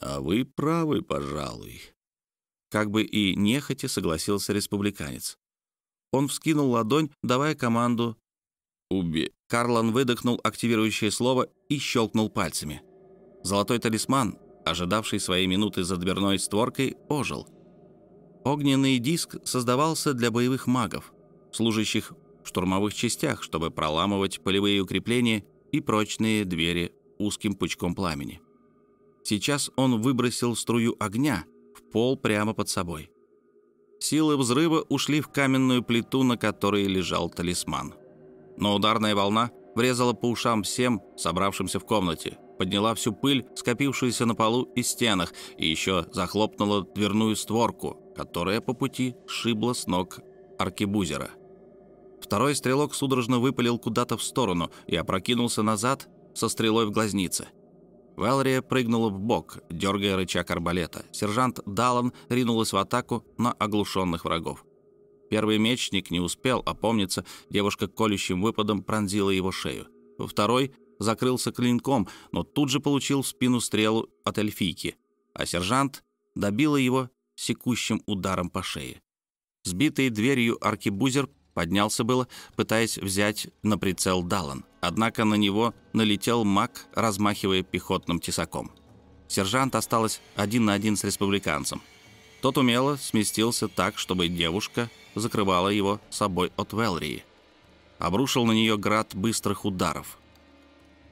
«А вы правы, пожалуй», — как бы и нехотя согласился республиканец. Он вскинул ладонь, давая команду «Уби». Карлан выдохнул активирующее слово и щелкнул пальцами. Золотой талисман, ожидавший своей минуты за дверной створкой, ожил. Огненный диск создавался для боевых магов, служащих в штурмовых частях, чтобы проламывать полевые укрепления и прочные двери узким пучком пламени. Сейчас он выбросил струю огня в пол прямо под собой. Силы взрыва ушли в каменную плиту, на которой лежал талисман. Но ударная волна врезала по ушам всем, собравшимся в комнате, подняла всю пыль, скопившуюся на полу и стенах, и еще захлопнула дверную створку, которая по пути сшибла с ног аркебузера. Второй стрелок судорожно выпалил куда-то в сторону и опрокинулся назад со стрелой в глазнице. Валерия прыгнула в бок, дергая рычаг арбалета. Сержант Даллан ринулась в атаку на оглушенных врагов. Первый мечник не успел опомниться, девушка колющим выпадом пронзила его шею. Второй закрылся клинком, но тут же получил в спину стрелу от эльфийки, а сержант добила его секущим ударом по шее. Сбитый дверью аркебузер поднялся было, пытаясь взять на прицел Далан, однако на него налетел маг, размахивая пехотным тесаком. Сержант осталась один на один с республиканцем. Тот умело сместился так, чтобы девушка закрывала его собой от Велрии. Обрушил на нее град быстрых ударов.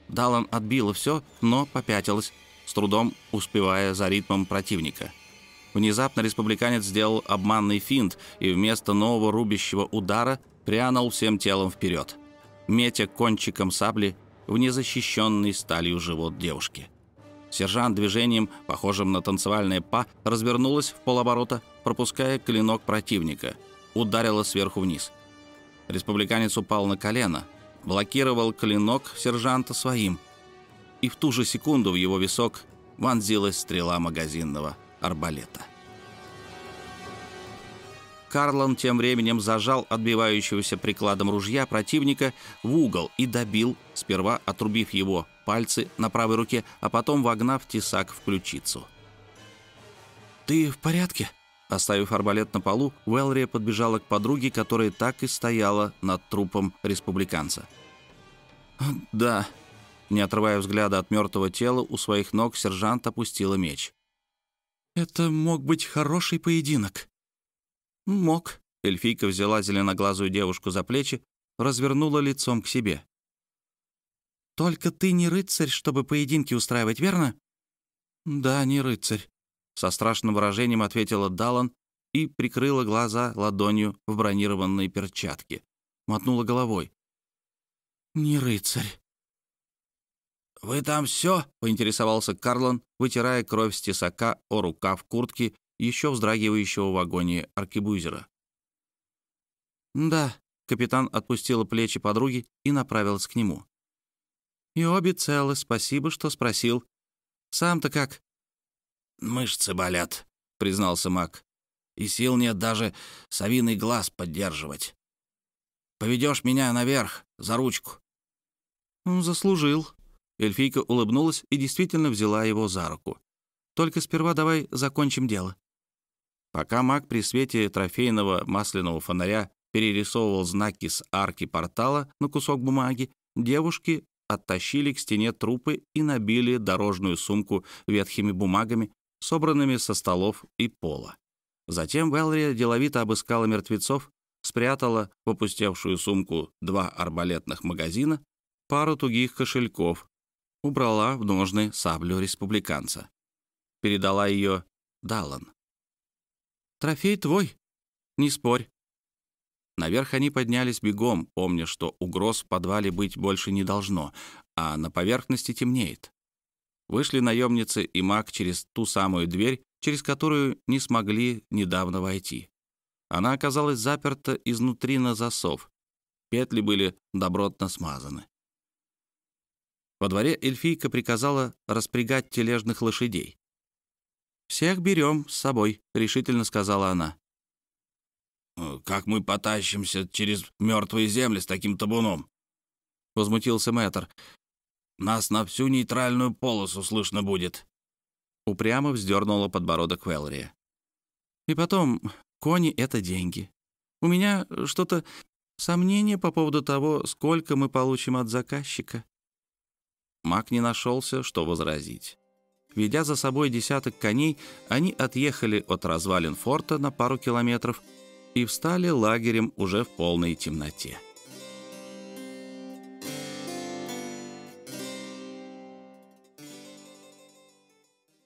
Далан отбила все, но попятилась, с трудом успевая за ритмом противника. Внезапно республиканец сделал обманный финт и вместо нового рубящего удара прянул всем телом вперед, метя кончиком сабли в незащищенный сталью живот девушки. Сержант движением, похожим на танцевальное па, развернулась в полоборота, пропуская клинок противника. Ударила сверху вниз. Республиканец упал на колено, блокировал клинок сержанта своим. И в ту же секунду в его висок вонзилась стрела магазинного арбалета. Карлан тем временем зажал отбивающегося прикладом ружья противника в угол и добил, сперва отрубив его пальцы на правой руке, а потом вогнав тесак в ключицу. «Ты в порядке?» Оставив арбалет на полу, Уэлрия подбежала к подруге, которая так и стояла над трупом республиканца. «Да», не отрывая взгляда от мертвого тела, у своих ног сержант опустила меч. «Это мог быть хороший поединок». «Мог». Эльфийка взяла зеленоглазую девушку за плечи, развернула лицом к себе. «Только ты не рыцарь, чтобы поединки устраивать, верно?» «Да, не рыцарь», — со страшным выражением ответила Далан и прикрыла глаза ладонью в бронированной перчатке. Мотнула головой. «Не рыцарь». «Вы там все?» — поинтересовался Карлон, вытирая кровь с тесака о рукав куртки еще вздрагивающего в вагоне аркебузера. «Да», — капитан отпустила плечи подруги и направилась к нему. «И обе целы, спасибо, что спросил. Сам-то как?» «Мышцы болят», — признался маг. «И сил нет даже совиный глаз поддерживать. Поведешь меня наверх, за ручку». «Заслужил». Эльфийка улыбнулась и действительно взяла его за руку. «Только сперва давай закончим дело». Пока маг при свете трофейного масляного фонаря перерисовывал знаки с арки портала на кусок бумаги, девушки оттащили к стене трупы и набили дорожную сумку ветхими бумагами, собранными со столов и пола. Затем Велрия деловито обыскала мертвецов, спрятала в опустевшую сумку два арбалетных магазина, пару тугих кошельков, убрала в ножны саблю республиканца. Передала ее Даллан. «Трофей твой, не спорь». Наверх они поднялись бегом, помня, что угроз в подвале быть больше не должно, а на поверхности темнеет. Вышли наемницы и маг через ту самую дверь, через которую не смогли недавно войти. Она оказалась заперта изнутри на засов. Петли были добротно смазаны. Во дворе эльфийка приказала распрягать тележных лошадей. «Всех берем с собой», — решительно сказала она. «Э, «Как мы потащимся через мертвые земли с таким табуном?» — возмутился мэтр. «Нас на всю нейтральную полосу слышно будет». Упрямо вздернула подбородок Велрия. «И потом, кони — это деньги. У меня что-то сомнение по поводу того, сколько мы получим от заказчика». Маг не нашелся, что возразить. Ведя за собой десяток коней, они отъехали от развалин форта на пару километров и встали лагерем уже в полной темноте.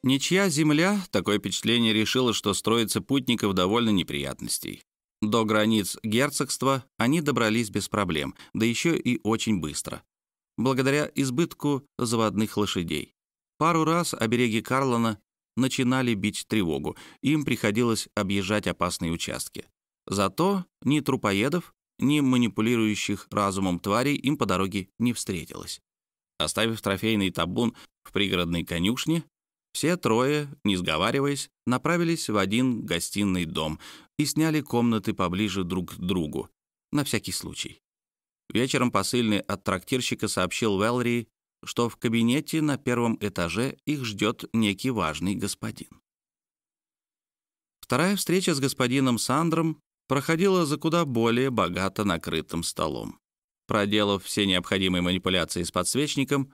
Ничья земля, такое впечатление решила, что строится путников довольно неприятностей. До границ герцогства они добрались без проблем, да еще и очень быстро благодаря избытку заводных лошадей. Пару раз обереги Карлона начинали бить тревогу, им приходилось объезжать опасные участки. Зато ни трупоедов, ни манипулирующих разумом тварей им по дороге не встретилось. Оставив трофейный табун в пригородной конюшне, все трое, не сговариваясь, направились в один гостиный дом и сняли комнаты поближе друг к другу, на всякий случай. Вечером посыльный от трактирщика сообщил Велри, что в кабинете на первом этаже их ждет некий важный господин. Вторая встреча с господином Сандром проходила за куда более богато накрытым столом. Проделав все необходимые манипуляции с подсвечником,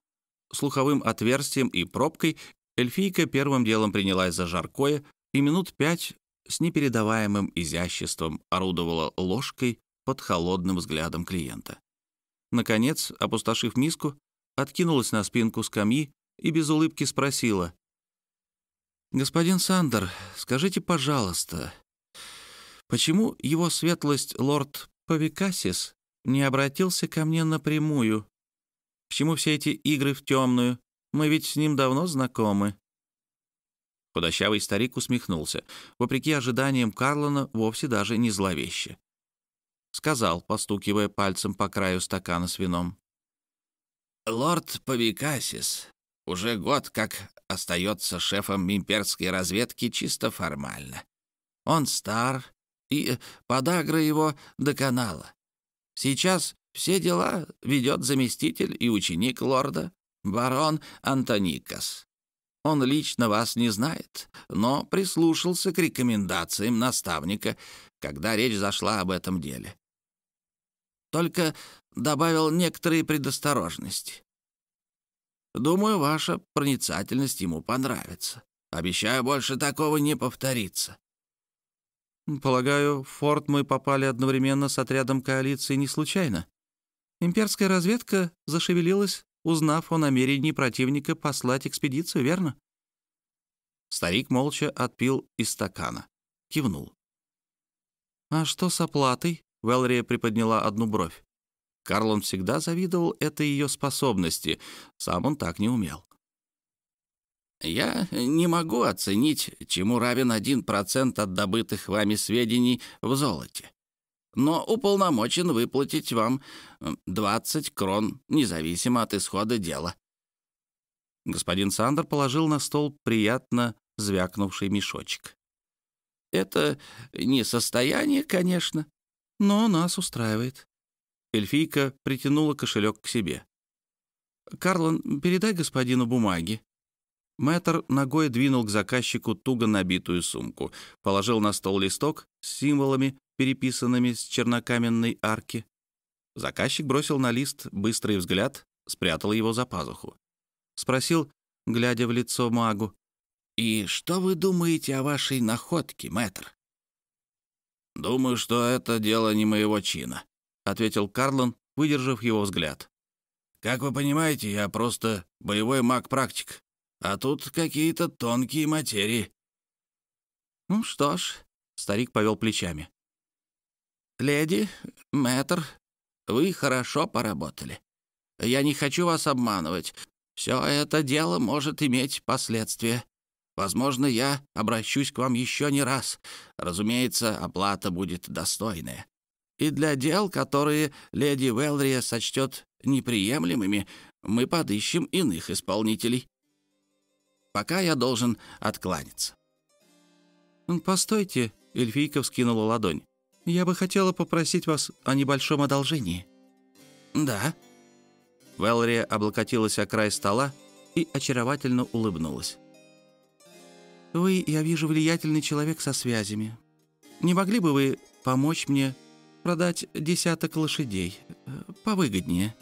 слуховым отверстием и пробкой, эльфийка первым делом принялась за жаркое и минут пять с непередаваемым изяществом орудовала ложкой под холодным взглядом клиента. Наконец, опустошив миску, откинулась на спинку скамьи и без улыбки спросила. «Господин Сандер, скажите, пожалуйста, почему его светлость лорд Павикасис не обратился ко мне напрямую? К чему все эти игры в темную? Мы ведь с ним давно знакомы». Худощавый старик усмехнулся, вопреки ожиданиям Карлона вовсе даже не зловеще сказал, постукивая пальцем по краю стакана с вином. «Лорд Павикасис уже год как остается шефом имперской разведки чисто формально. Он стар, и подагра его до канала. Сейчас все дела ведет заместитель и ученик лорда, барон Антоникас. Он лично вас не знает, но прислушался к рекомендациям наставника, когда речь зашла об этом деле только добавил некоторые предосторожности. Думаю, ваша проницательность ему понравится. Обещаю, больше такого не повторится. Полагаю, в форт мы попали одновременно с отрядом коалиции не случайно. Имперская разведка зашевелилась, узнав о намерении противника послать экспедицию, верно? Старик молча отпил из стакана, кивнул. «А что с оплатой?» Велрия приподняла одну бровь. Карлон всегда завидовал этой ее способности, сам он так не умел. «Я не могу оценить, чему равен один процент от добытых вами сведений в золоте, но уполномочен выплатить вам 20 крон, независимо от исхода дела». Господин Сандер положил на стол приятно звякнувший мешочек. «Это не состояние, конечно, но нас устраивает». Эльфийка притянула кошелек к себе. «Карлон, передай господину бумаги». Мэтр ногой двинул к заказчику туго набитую сумку, положил на стол листок с символами, переписанными с чернокаменной арки. Заказчик бросил на лист быстрый взгляд, спрятал его за пазуху. Спросил, глядя в лицо магу, «И что вы думаете о вашей находке, мэтр?» «Думаю, что это дело не моего чина», — ответил Карлон, выдержав его взгляд. «Как вы понимаете, я просто боевой маг-практик, а тут какие-то тонкие материи». «Ну что ж», — старик повел плечами. «Леди, мэтр, вы хорошо поработали. Я не хочу вас обманывать. Все это дело может иметь последствия. Возможно, я обращусь к вам еще не раз. Разумеется, оплата будет достойная. И для дел, которые леди Велрия сочтет неприемлемыми, мы подыщем иных исполнителей. Пока я должен откланяться». «Постойте», — эльфийка вскинула ладонь. «Я бы хотела попросить вас о небольшом одолжении». «Да». Велрия облокотилась о край стола и очаровательно улыбнулась. «Вы, я вижу, влиятельный человек со связями. Не могли бы вы помочь мне продать десяток лошадей? Повыгоднее?»